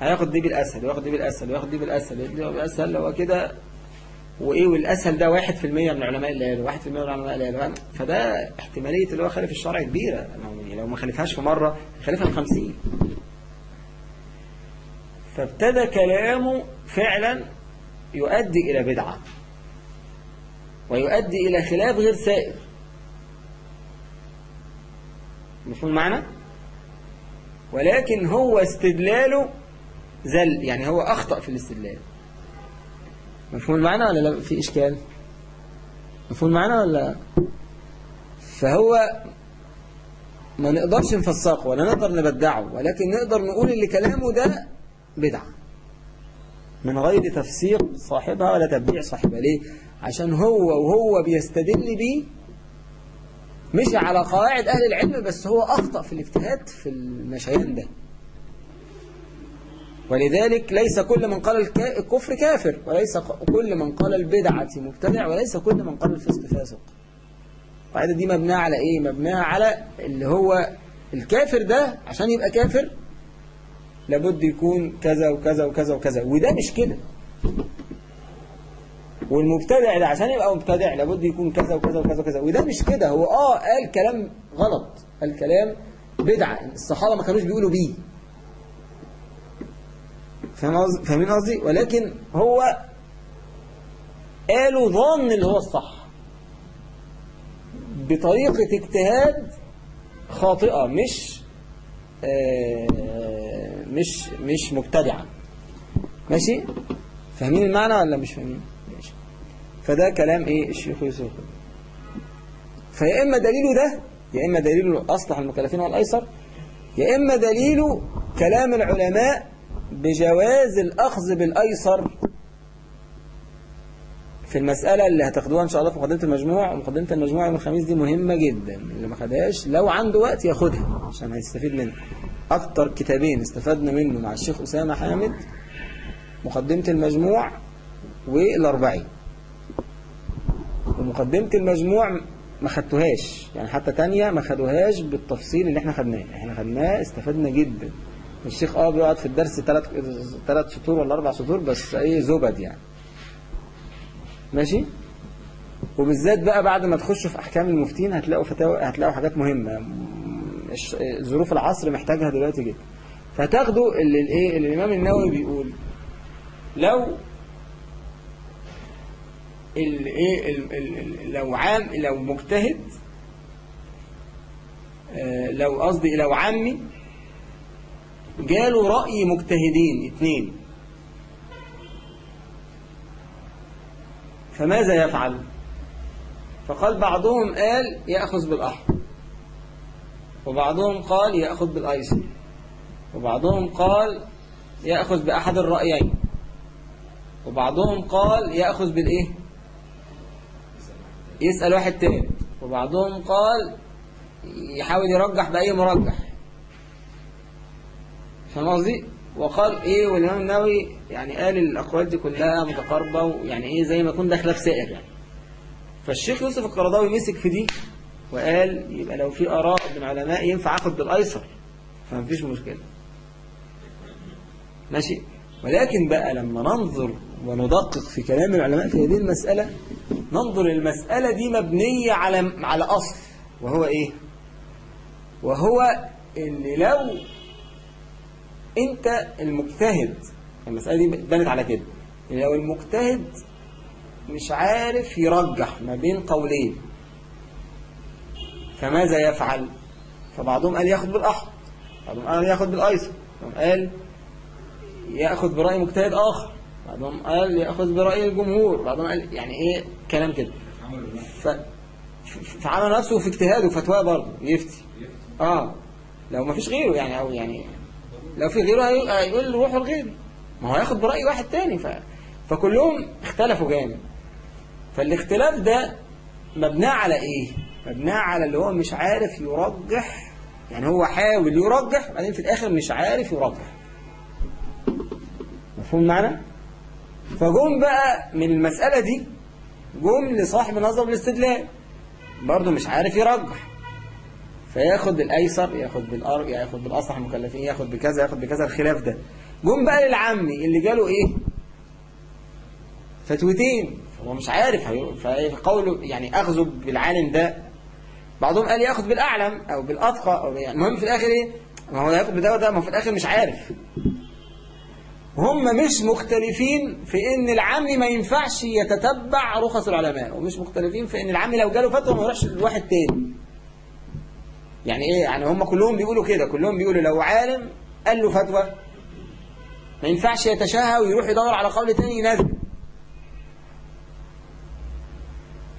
هياخد دي بالأسهل وياخد دي بالأسهل وياخد دي بالأسهل وياخد دي بالأسهل هو كده وإيه والأسهل ده واحد في المية من واحد في المية من العلماء اللي قالوا فده احتمالية اللي هو خالف الشرع كبيرة. يعني لو ما خالفهاش في مرة خالفها في خمسين. فابتدى كلامه فعلا يؤدي إلى بدعة. ويؤدي إلى خلاف غير سائر. مفهوم معنى ولكن هو استدلاله زل يعني هو أخطأ في الاستدلال. مفهوم المعنى ولا لا؟ في إشكال؟ مفهوم المعنى ولا فهو ما نقدرش نفسقه ولا نقدر نبدعه ولكن نقدر نقول اللي كلامه ده بدعة. من غير تفسير صاحبها ولا تبديع صاحبها. ليه؟ عشان هو وهو بيستدل بيه مش على قواعد أهل العلم بس هو أخطأ في الاجتهاد في المشيان ده. ولذلك ليس كل من قال الكفر كافر وليس كل من قال البدعة مبتدع وليس كل من قال الفسق فاسق. القاعدة دي مبناة على إيه؟ مبناة على اللي هو الكافر ده عشان يبقى كافر لابد يكون كذا وكذا وكذا وكذا. وده مش كده. والمبتدع ده عشان يبقى مبتدع لابد يكون كذا وكذا وكذا وكذا. وده مش كده. هو آه قال كلام غلط. قال كلام بدعة. الصحابة ما كانوش بيقولوا بيه. فاهمين قصدي؟ ولكن هو قالوا ظن اللي هو الصح. بطريقة اجتهاد خاطئة مش آه، مش مش مبتدعة. ماشي؟ فاهمين المعنى ولا مش فاهمين؟ فده كلام إيه؟ الشيخ يوسف. فيا إما دليله ده يا إما دليله أصلح المكلفين والأيسر يا إما دليله كلام العلماء بجواز الأخذ بالأيسر في المسألة اللي هتاخدوها إن شاء الله في مقدمة المجموع ومقدمة المجموع يوم الخميس دي مهمة جدا اللي ما خدهاش لو عنده وقت ياخدها عشان هيستفيد منها. أكتر كتابين استفدنا منه مع الشيخ أسامة حامد مقدمة المجموع والأربعين. ومقدمة المجموع ما خدتوهاش يعني حتى تانية ما خدوهاش بالتفصيل اللي إحنا خدناه. إحنا خدناه استفدنا جدا. الشيخ آه بيقعد في الدرس ثلاث ثلاث سطور ولا أربع سطور بس إيه زبد يعني. ماشي؟ وبالذات بقى بعد ما تخشوا في أحكام المفتين هتلاقوا فتاوى هتلاقوا حاجات مهمة. م- الش- ظروف العصر محتاجها دلوقتي جدا. فتاخدوا اللي الايه؟ اللي الإمام النووي بيقول. لو الايه ال- ال- ال- لو عام لو مجتهد آه، لو قصدي لو عمي جاله رأي مجتهدين اتنين. فماذا يفعل؟ فقال بعضهم قال يأخذ بالأحمر. وبعضهم قال يأخذ بالأيسر. وبعضهم قال يأخذ بأحد الرأيين. وبعضهم قال يأخذ بالإيه؟ يسأل واحد تاني. وبعضهم قال يحاول يرجح بأي مرجح. فاهم قصدي؟ وقال إيه والإمام النووي يعني قال الأقوال دي كلها متقاربة ويعني إيه زي ما يكون ده خلاف سائر يعني. فالشيخ يوسف القرضاوي مسك في دي وقال يبقى لو في آراء من العلماء ينفع آخد بالأيسر. فمفيش مشكلة. ماشي؟ ولكن بقى لما ننظر وندقق في كلام العلماء في هذه المسألة ننظر المسألة دي مبنية على على أصل وهو إيه؟ وهو إن لو أنت المجتهد. المسألة دي بنت على كده. لو المجتهد مش عارف يرجح ما بين قولين فماذا يفعل؟ فبعضهم قال ياخد بالأحمر بعضهم قال ياخد بالأيسر بعضهم قال يأخذ برأي مجتهد آخر بعضهم قال يأخذ برأي الجمهور بعضهم قال يعني إيه؟ كلام كده. ف... فعمل نفسه في اجتهاده فتواه برضه يفتي. آه لو ما فيش غيره يعني أو يعني لو في غيره هي- هيقول روحوا لغيره ما هو هياخد برأي واحد تاني ف... فكلهم اختلفوا جامد. فالاختلاف ده مبناه على إيه؟ مبناه على اللي هو مش عارف يرجح. يعني هو حاول يرجح بعدين في الآخر مش عارف يرجح. مفهوم معنى فجم بقى من المسألة دي جم لصاحب نظر الاستدلال برضه مش عارف يرجح. فياخد بالأيسر ياخد بالأر ياخد بالأصح المكلفين ياخد بكذا ياخد بكذا الخلاف ده. جم بقى للعمي اللي جاله إيه؟ فتوتين. هو مش عارف فقوله يعني أخذه بالعالم ده. بعضهم قال ياخد بالأعلم أو بالأتقى أو يعني المهم في الآخر إيه؟ ما هو ياخد بده وده ما في الآخر مش عارف. هم مش مختلفين في إن العم ما ينفعش يتتبع رخص العلماء ومش مختلفين في إن العم لو جاله فتوى ما يروحش لواحد تاني. يعني إيه؟ يعني هم كلهم بيقولوا كده. كلهم بيقولوا لو عالم قال له فتوى. ما ينفعش يتشهى ويروح يدور على قول تاني ينزل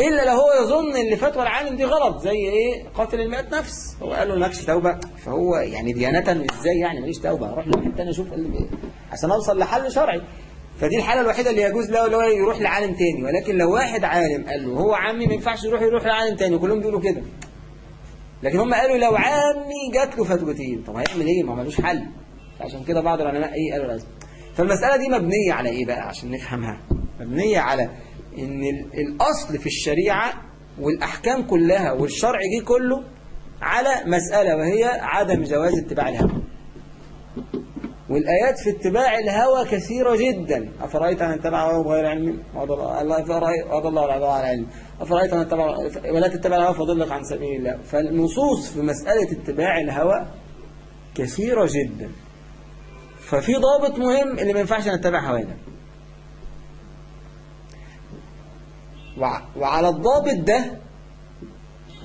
إلا لو هو يظن إن فتوى العالم دي غلط زي إيه؟ قاتل المئة نفس. هو قال له مالكش توبة. فهو يعني ديانة إزاي يعني ماليش توبة؟ أروح لواحد تاني اللي بي- عشان أوصل لحل شرعي. فدي الحالة الوحيدة اللي يجوز له اللي هو يروح لعالم تاني. ولكن لو واحد عالم قال له هو عمي ما ينفعش يروح يروح لعالم تاني. وكلهم بيقولوا كده. لكن هم قالوا لو عمي جات له فتوتين. طب هيعمل إيه؟ ما هو ملوش حل. عشان كده بعض العلماء إيه قالوا لازم. فالمسألة دي مبنية على إيه بقى؟ عشان نفهمها. مبنية على إن ال- الأصل في الشريعة والأحكام كلها والشرع جه كله على مسألة وهي عدم جواز اتباع الهوى. والآيات في اتباع الهوى كثيرة جدا. أفرأيت أن اتبع هواه بغير علم؟ وضل الله على علم أفرأيت أن اتبع ولا تتبع الهوى فضلك عن سبيل الله. فالنصوص في مسألة اتباع الهوى كثيرة جدا. ففي ضابط مهم اللي ما ينفعش نتبع هوانا وع- وعلى الضابط ده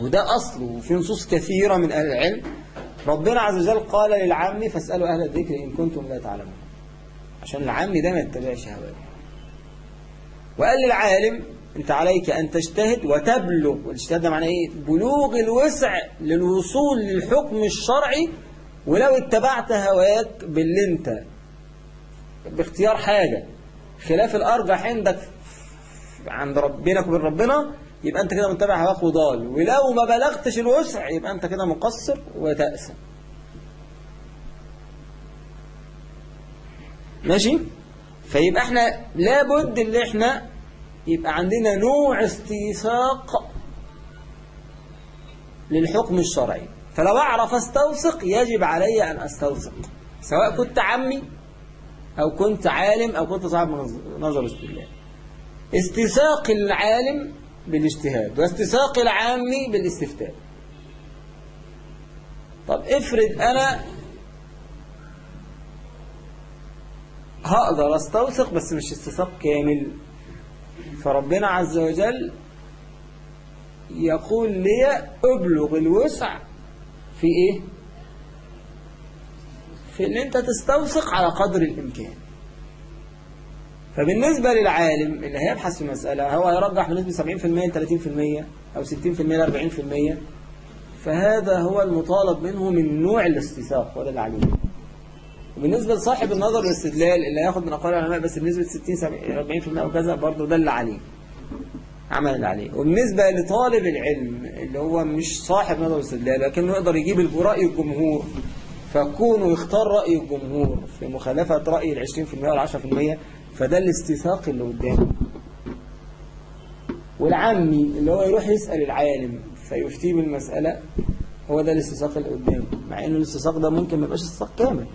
وده أصل وفي نصوص كثيرة من أهل العلم ربنا عز وجل قال للعم فاسألوا أهل الذكر إن كنتم لا تعلمون. عشان العم ده ما يتبعش هواه. وقال للعالم أنت عليك أن تجتهد وتبلغ. والاجتهاد ده معناه إيه؟ بلوغ الوسع للوصول للحكم الشرعي ولو اتبعت هواك باللي أنت. باختيار حاجة. خلاف الأرجح عندك عند ربنا وبين ربنا يبقى أنت كده متبع هواك وضال. ولو ما بلغتش الوسع يبقى أنت كده مقصر وتأسم ماشي؟ فيبقى إحنا لابد إن إحنا يبقى عندنا نوع استيثاق للحكم الشرعي. فلو أعرف أستوثق يجب علي أن أستوثق. سواء كنت عمي أو كنت عالم أو كنت صاحب نظر استدلال استساق العالم بالاجتهاد واستساق العامي بالاستفتاء. طب افرض أنا هقدر أستوثق بس مش استساق كامل. فربنا عز وجل يقول لي ابلغ الوسع في إيه؟ في إن أنت تستوثق على قدر الإمكان. فبالنسبة للعالم اللي هيبحث في مسألة هو هيرجح بنسبة 70% ل 30% أو 60% ل 40% فهذا هو المطالب منه من نوع الاستيثاق وده اللي عليه وبالنسبة لصاحب النظر والاستدلال اللي هياخد من أقوال العلماء بس بنسبة 60 70 40% أو كذا برضه ده اللي عليه. عمل اللي عليه. وبالنسبة لطالب العلم اللي هو مش صاحب نظر واستدلال لكنه يقدر يجيب رأي الجمهور فكونه يختار رأي الجمهور في مخالفة رأي ال 20% وال 10% فده الاستيثاق اللي قدامه. والعمي اللي هو يروح يسأل العالم فيفتيه بالمسألة هو ده الاستيثاق اللي قدامه مع إنه الاستيثاق ده ممكن ما يبقاش استيثاق كامل.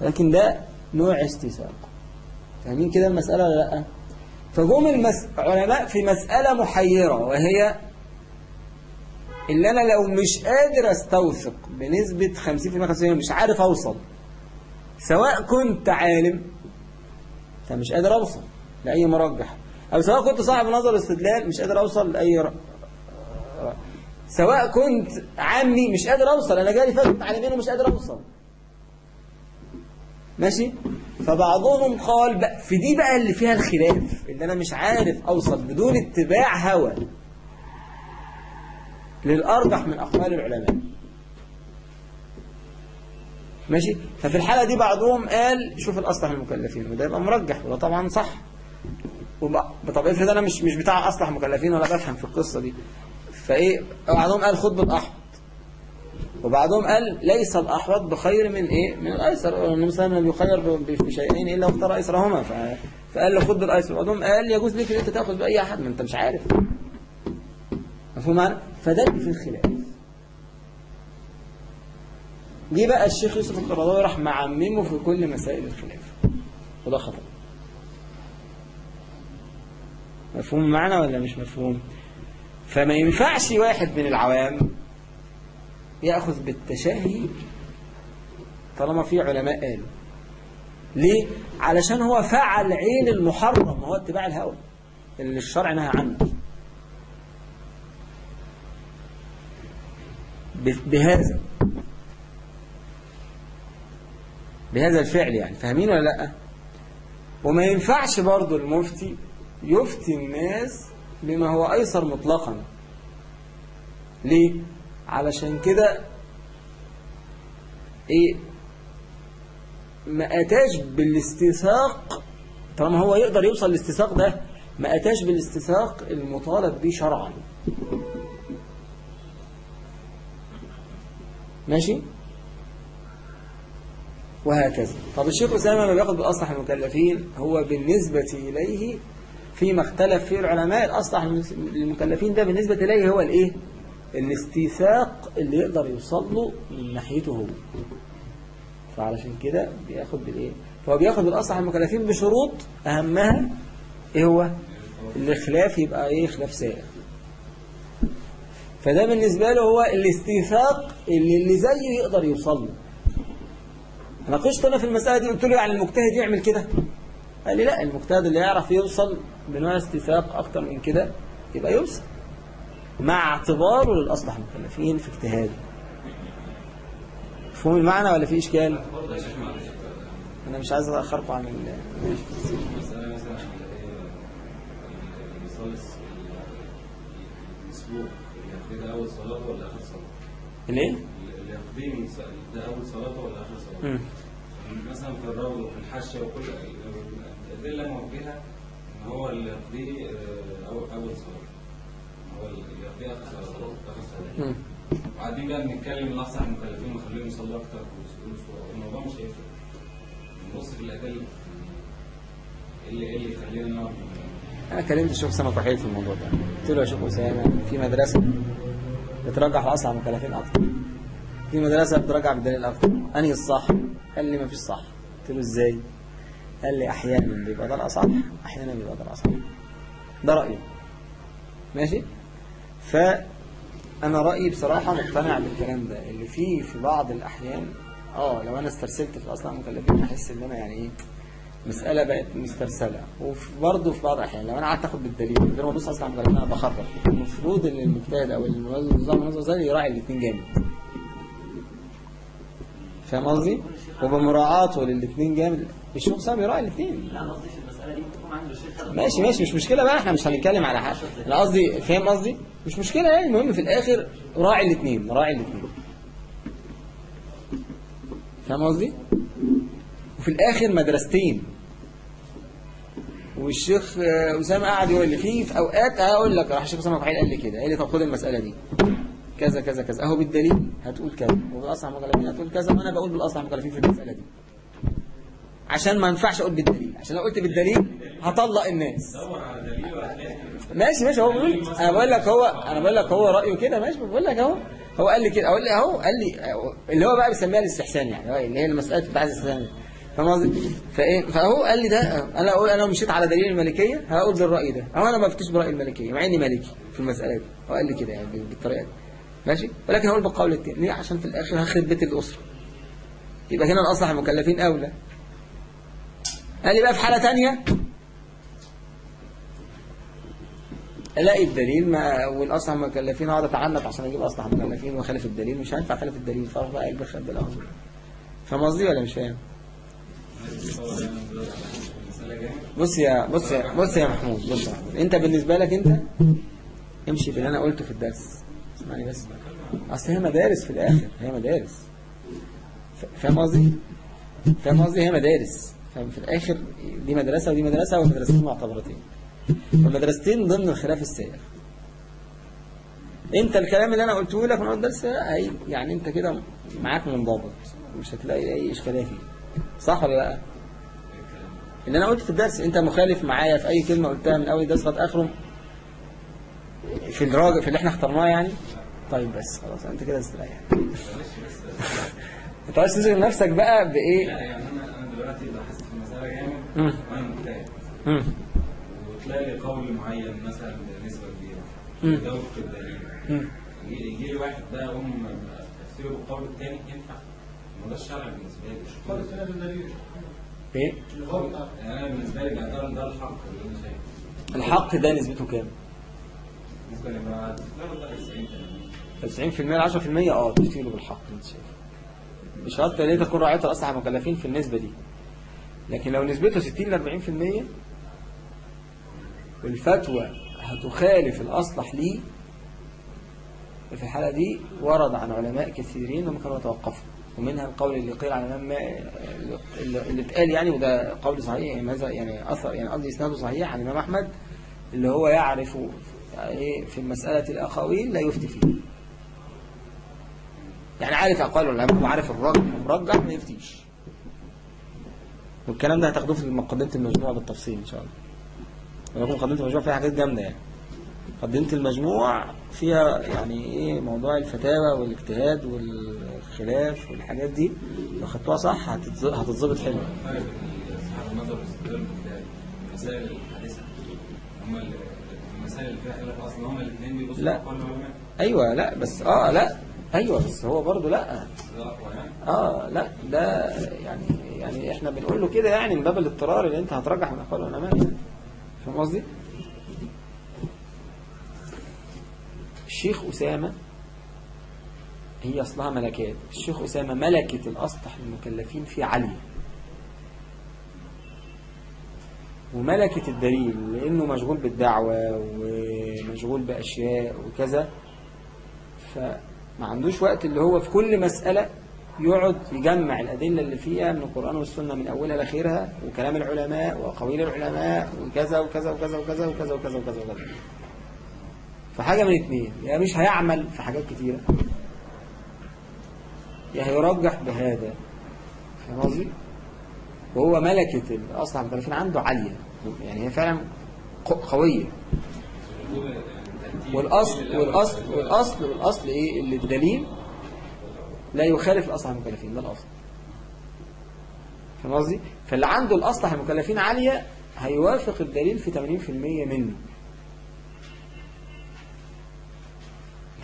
لكن ده نوع استيثاق فاهمين كده المسألة ولا لأ؟ فجم المس... علماء في مسألة محيرة وهي اللي أنا لو مش قادر أستوثق بنسبة 50% 50% مش عارف أوصل. سواء كنت عالم فمش قادر أوصل لأي مرجح. أو سواء كنت صاحب نظر استدلال مش قادر أوصل لأي ر... سواء كنت عامي مش قادر أوصل. أنا جالي فترة عالمين ومش قادر أوصل. ماشي؟ فبعضهم قال بقى في دي بقى اللي فيها الخلاف اللي أنا مش عارف أوصل بدون اتباع هوى للأرجح من أقوال العلماء. ماشي؟ ففي الحالة دي بعضهم قال شوف الأصلح المكلفين وده يبقى مرجح وده طبعا صح. طب افرض أنا مش مش بتاع أصلح مكلفين ولا بفهم في القصة دي. فإيه؟ بعضهم قال خد بالأحوط وبعضهم قال ليس الأحوط بخير من إيه؟ من الأيسر. النبي صلى الله عليه وسلم يخير بشيئين إلا واختار أيسرهما فقال له خد بالأيسر وبعضهم قال يجوز لك أن أنت تأخذ بأي أحد ما أنت مش عارف. مفهوم معنى فده فيه الخلاف. جه بقى الشيخ يوسف القرضاوي راح معممه في كل مسائل الخلاف. وده خطأ. مفهوم معنى ولا مش مفهوم؟ فما ينفعش واحد من العوام يأخذ بالتشهي طالما في علماء قالوا. ليه؟ علشان هو فعل عين المحرم هو اتباع الهوى اللي الشرع نهى عنه. بهذا. بهذا الفعل يعني. فاهمين ولا لأ؟ وما ينفعش برضو المفتي يفتي الناس بما هو أيسر مطلقا. ليه؟ علشان كده إيه ما أتاش بالاستيثاق طالما هو يقدر يوصل للاستيثاق ده ما أتاش بالاستيثاق المطالب به شرعا. ماشي؟ وهكذا. طب الشيخ أسامة ما بياخد بالأصلح المكلفين؟ هو بالنسبة إليه فيما اختلف فيه العلماء الأصلح المكلفين ده بالنسبة إليه هو الإيه؟ الاستيثاق اللي يقدر يوصل له من ناحيته هو. فعلشان كده بياخد بالإيه؟ فهو بياخد بالأصلح المكلفين بشروط أهمها إيه هو؟ الخلاف يبقى إيه؟ خلاف سائر. فده بالنسبة له هو الاستيثاق اللي اللي زيه يقدر يوصل له. ناقشت أنا في المسألة دي قلت له يعني المجتهد يعمل كده؟ قال لي لا المجتهد اللي يعرف يوصل بنوع استيثاق أكتر من كده يبقى يوصل. مع اعتباره للأصلح المكلفين في اجتهاده مفهوم المعنى ولا في إشكال أنا مش عايز أخركم عن ال... يقضي؟ ليه؟ اللي ص- ده أول صلاة ولا آخر صلاة؟ مثلا في الروض وفي الحشة وكل الأدلة موجهة إن هو اللي يقضيه آه، أول صلاة وبعدين بقى بنتكلم الأصح المكلفين ونخليهم يصلوا شوية الموضوع مش هيفرق. نبص في الأدلة إيه اللي اللي يخلينا أنا كلمت الشيخ أسامة كحيل في الموضوع ده. قلت له يا شيخ أسامة في مدرسة بترجح الأصل على المكلفين أكتر. في مدرسة بترجع بالدليل أكتر. أنهي الصح؟ قال لي ما فيش صح. قلت له إزاي؟ قال لي أحيانا بيبقى ده الأصح أحيانا بيبقى ده الأصح. ده رأيي. ماشي؟ فأنا رأيي بصراحة مقتنع بالكلام ده اللي فيه في بعض الأحيان آه لو أنا استرسلت في أصل المكلفين أحس إن أنا يعني إيه مسألة بقت مسترسلة. وبرضه في بعض الأحيان لو أنا قعدت أخد بالدليل من غير ما أبص أصلا على المكلفين أنا بخرب. المفروض إن المجتهد أو النظام النظام يراعي الاثنين جامد. فاهم قصدي؟ وبمراعاته للاثنين جامد الشيخ سام يراعي الاثنين ماشي ماشي مش مشكلة بقى إحنا مش هنتكلم على حاجة. أنا قصدي فاهم قصدي؟ مش مشكلة يعني المهم في الآخر راعي الاثنين راعي الاثنين فاهم قصدي؟ وفي الآخر مدرستين. والشيخ أسامة قاعد يقول لي في في أوقات هقول لك. راح الشيخ أسامة قال لي كده قال لي طب خد المسألة دي. كذا كذا كذا. أهو بالدليل هتقول كذا. وبالأصح مكلفين هتقول كذا وأنا بقول بالأصح مكلفين في المسألة دي. عشان ما ينفعش أقول بالدليل. عشان لو قلت بالدليل هطلق الناس. ماشي ماشي. هو بيقول أنا بقول لك هو أنا بقول لك هو رأيه كده. ماشي. بقول لك أهو. هو قال لي كده. أقول لي أهو. قال لي اللي هو بقى بيسميها الاستحسان يعني. اللي هي المسألة بتاع الاستحسان. فاهم قصدي؟ فإيه؟ فهو قال لي ده. أنا أقول أنا مشيت على دليل الملكية هقول بالرأي ده. أو أنا ما بفتش برأي الملكية مع إني مالكي في المسألة دي. هو قال لي كده يعني بالطريقة دي. ماشي؟ ولكن هقول بالقول التاني ليه؟ عشان في الآخر هخرب بيت الأسرة. يبقى هنا الأصلح المكلفين أولى. قال لي بقى في حالة ثانية ألاقي الدليل ما والاصلح المكلفين اقعد أتعنت عشان أجيب أصلح المكلفين وأخالف الدليل مش هينفع أخالف الدليل فاروح بقى أجيب خد الأمر. فاهم قصدي ولا مش فاهم؟ بص يا بص يا بص يا محمود بص يا محمود. أنت بالنسبة لك أنت؟ امشي باللي أنا قلته في الدرس. اسمعني بس. أصل هي مدارس في الآخر هي مدارس. فاهم قصدي؟ فاهم قصدي؟ هي مدارس. فاهم في الآخر دي مدرسة ودي مدرسة والمدرستين معتبرتين. فالمدرستين ضمن الخلاف السائر انت الكلام اللي أنا قلته لك من اول درس هي يعني انت كده معاك منضبط. مش هتلاقي أي إشكالية فيه. صح ولا لأ؟ اللي أنا قلت في الدرس انت مخالف معايا في أي كلمة قلتها من أول درس لغاية آخره؟ في الراجع في اللي إحنا اخترناه يعني؟ طيب بس خلاص انت كده استريح. انت عايز تشغل نفسك بقى لا بإيه؟ يعني أنا أنا دلوقتي القرآن وتلاقي قول معين مثلا بنسبة كبيرة. ده وقت الدليل. يجي لي واحد ده هم تفسيره بالقول الثاني ينفع؟ ما ده الشرع بالنسبة لي. مش قول الثاني بالدليل. إيه؟ يعني أنا بالنسبة لي بعتبر ده الحق اللي أنا شايفه. الحق ده نسبته كام؟ ممكن يبقى 90% ل 10% آه تفتيله بالحق انت شايف. اشارات تقليدة تكون رعاية الأصلح مكلفين في النسبة دي. لكن لو نسبته 60 ل 40% والفتوى هتخالف الأصلح ليه في الحالة دي ورد عن علماء كثيرين هم كانوا يتوقفوا ومنها القول اللي قيل على الإمام ما- اللي اتقال يعني وده قول صحيح يعني يعني أثر يعني قصدي إسناده صحيح عن الإمام أحمد اللي هو يعرف إيه في المسألة الأخوين لا يفتي فيه. يعني عارف أقوال العلماء وعارف الرجل المرجح ما يفتيش. والكلام ده هتاخدوه في مقدمة المجموعة بالتفصيل إن شاء الله. ولكن مقدمة المجموعة فيها حاجات جامدة يعني. مقدمة المجموع فيها يعني إيه؟ موضوع الفتاوى والاجتهاد والخلاف والحاجات دي. لو خدتوها صح هتتظبط حلو. المسائل الحديثه هم ال- المسائل اللي فيها خلاف أصلا هم الاثنين بيبصوا لا. أيوه لا بس آه لا. أيوه بس هو برضه لا. يعني. آه لا ده يعني يعني إحنا بنقول له كده يعني من باب الاضطرار اللي أنت هترجح من اقوال العلماء يعني. فاهم قصدي؟ الشيخ أسامة هي أصلها ملكات الشيخ أسامة ملكة الأسطح المكلفين في علي. وملكة الدليل لأنه مشغول بالدعوة ومشغول بأشياء وكذا. فما عندوش وقت اللي هو في كل مسألة يقعد يجمع الأدلة اللي فيها من القرآن والسنة من أولها لآخرها وكلام العلماء وأقاويل العلماء وكذا وكذا وكذا وكذا وكذا وكذا وكذا وكذا. فحاجة من اتنين يا مش هيعمل في حاجات كتيرة. يا هيرجح بهذا. فاهم قصدي؟ وهو ملكة الأصل المكلفين عنده عالية. يعني هي فعلا قوية. والأصل والأصل والأصل والأصل إيه؟ اللي الدليل لا يخالف الأصل المكلفين ده الأصل فاهم قصدي؟ فاللي عنده الأصل المكلفين عالية هيوافق الدليل في 80% منه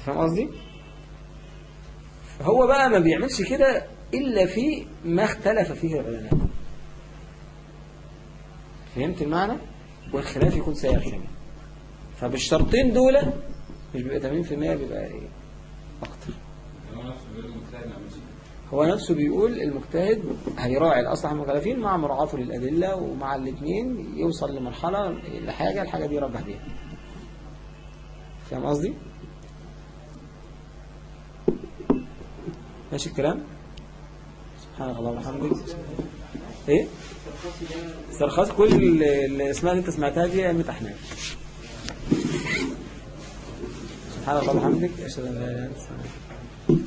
فاهم قصدي؟ هو بقى ما بيعملش كده إلا في ما اختلف فيه العلماء فهمت المعنى؟ والخلاف يكون سائغ كمان فبالشرطين دول مش بيبقى 80% بيبقى إيه؟ أكتر هو نفسه بيقول المجتهد هيراعي الأصلح المخالفين مع مراعاته للأدلة ومع الاثنين يوصل لمرحلة لحاجة الحاجة دي يرجح بيها فاهم قصدي؟ ماشي الكلام؟ سبحانك اللهم وبحمدك إيه؟ استرخاص كل ال- الأسماء اللي أنت سمعتها دي علم أحناف سبحانك اللهم وبحمدك أشهد أن لا إله إلا أنت.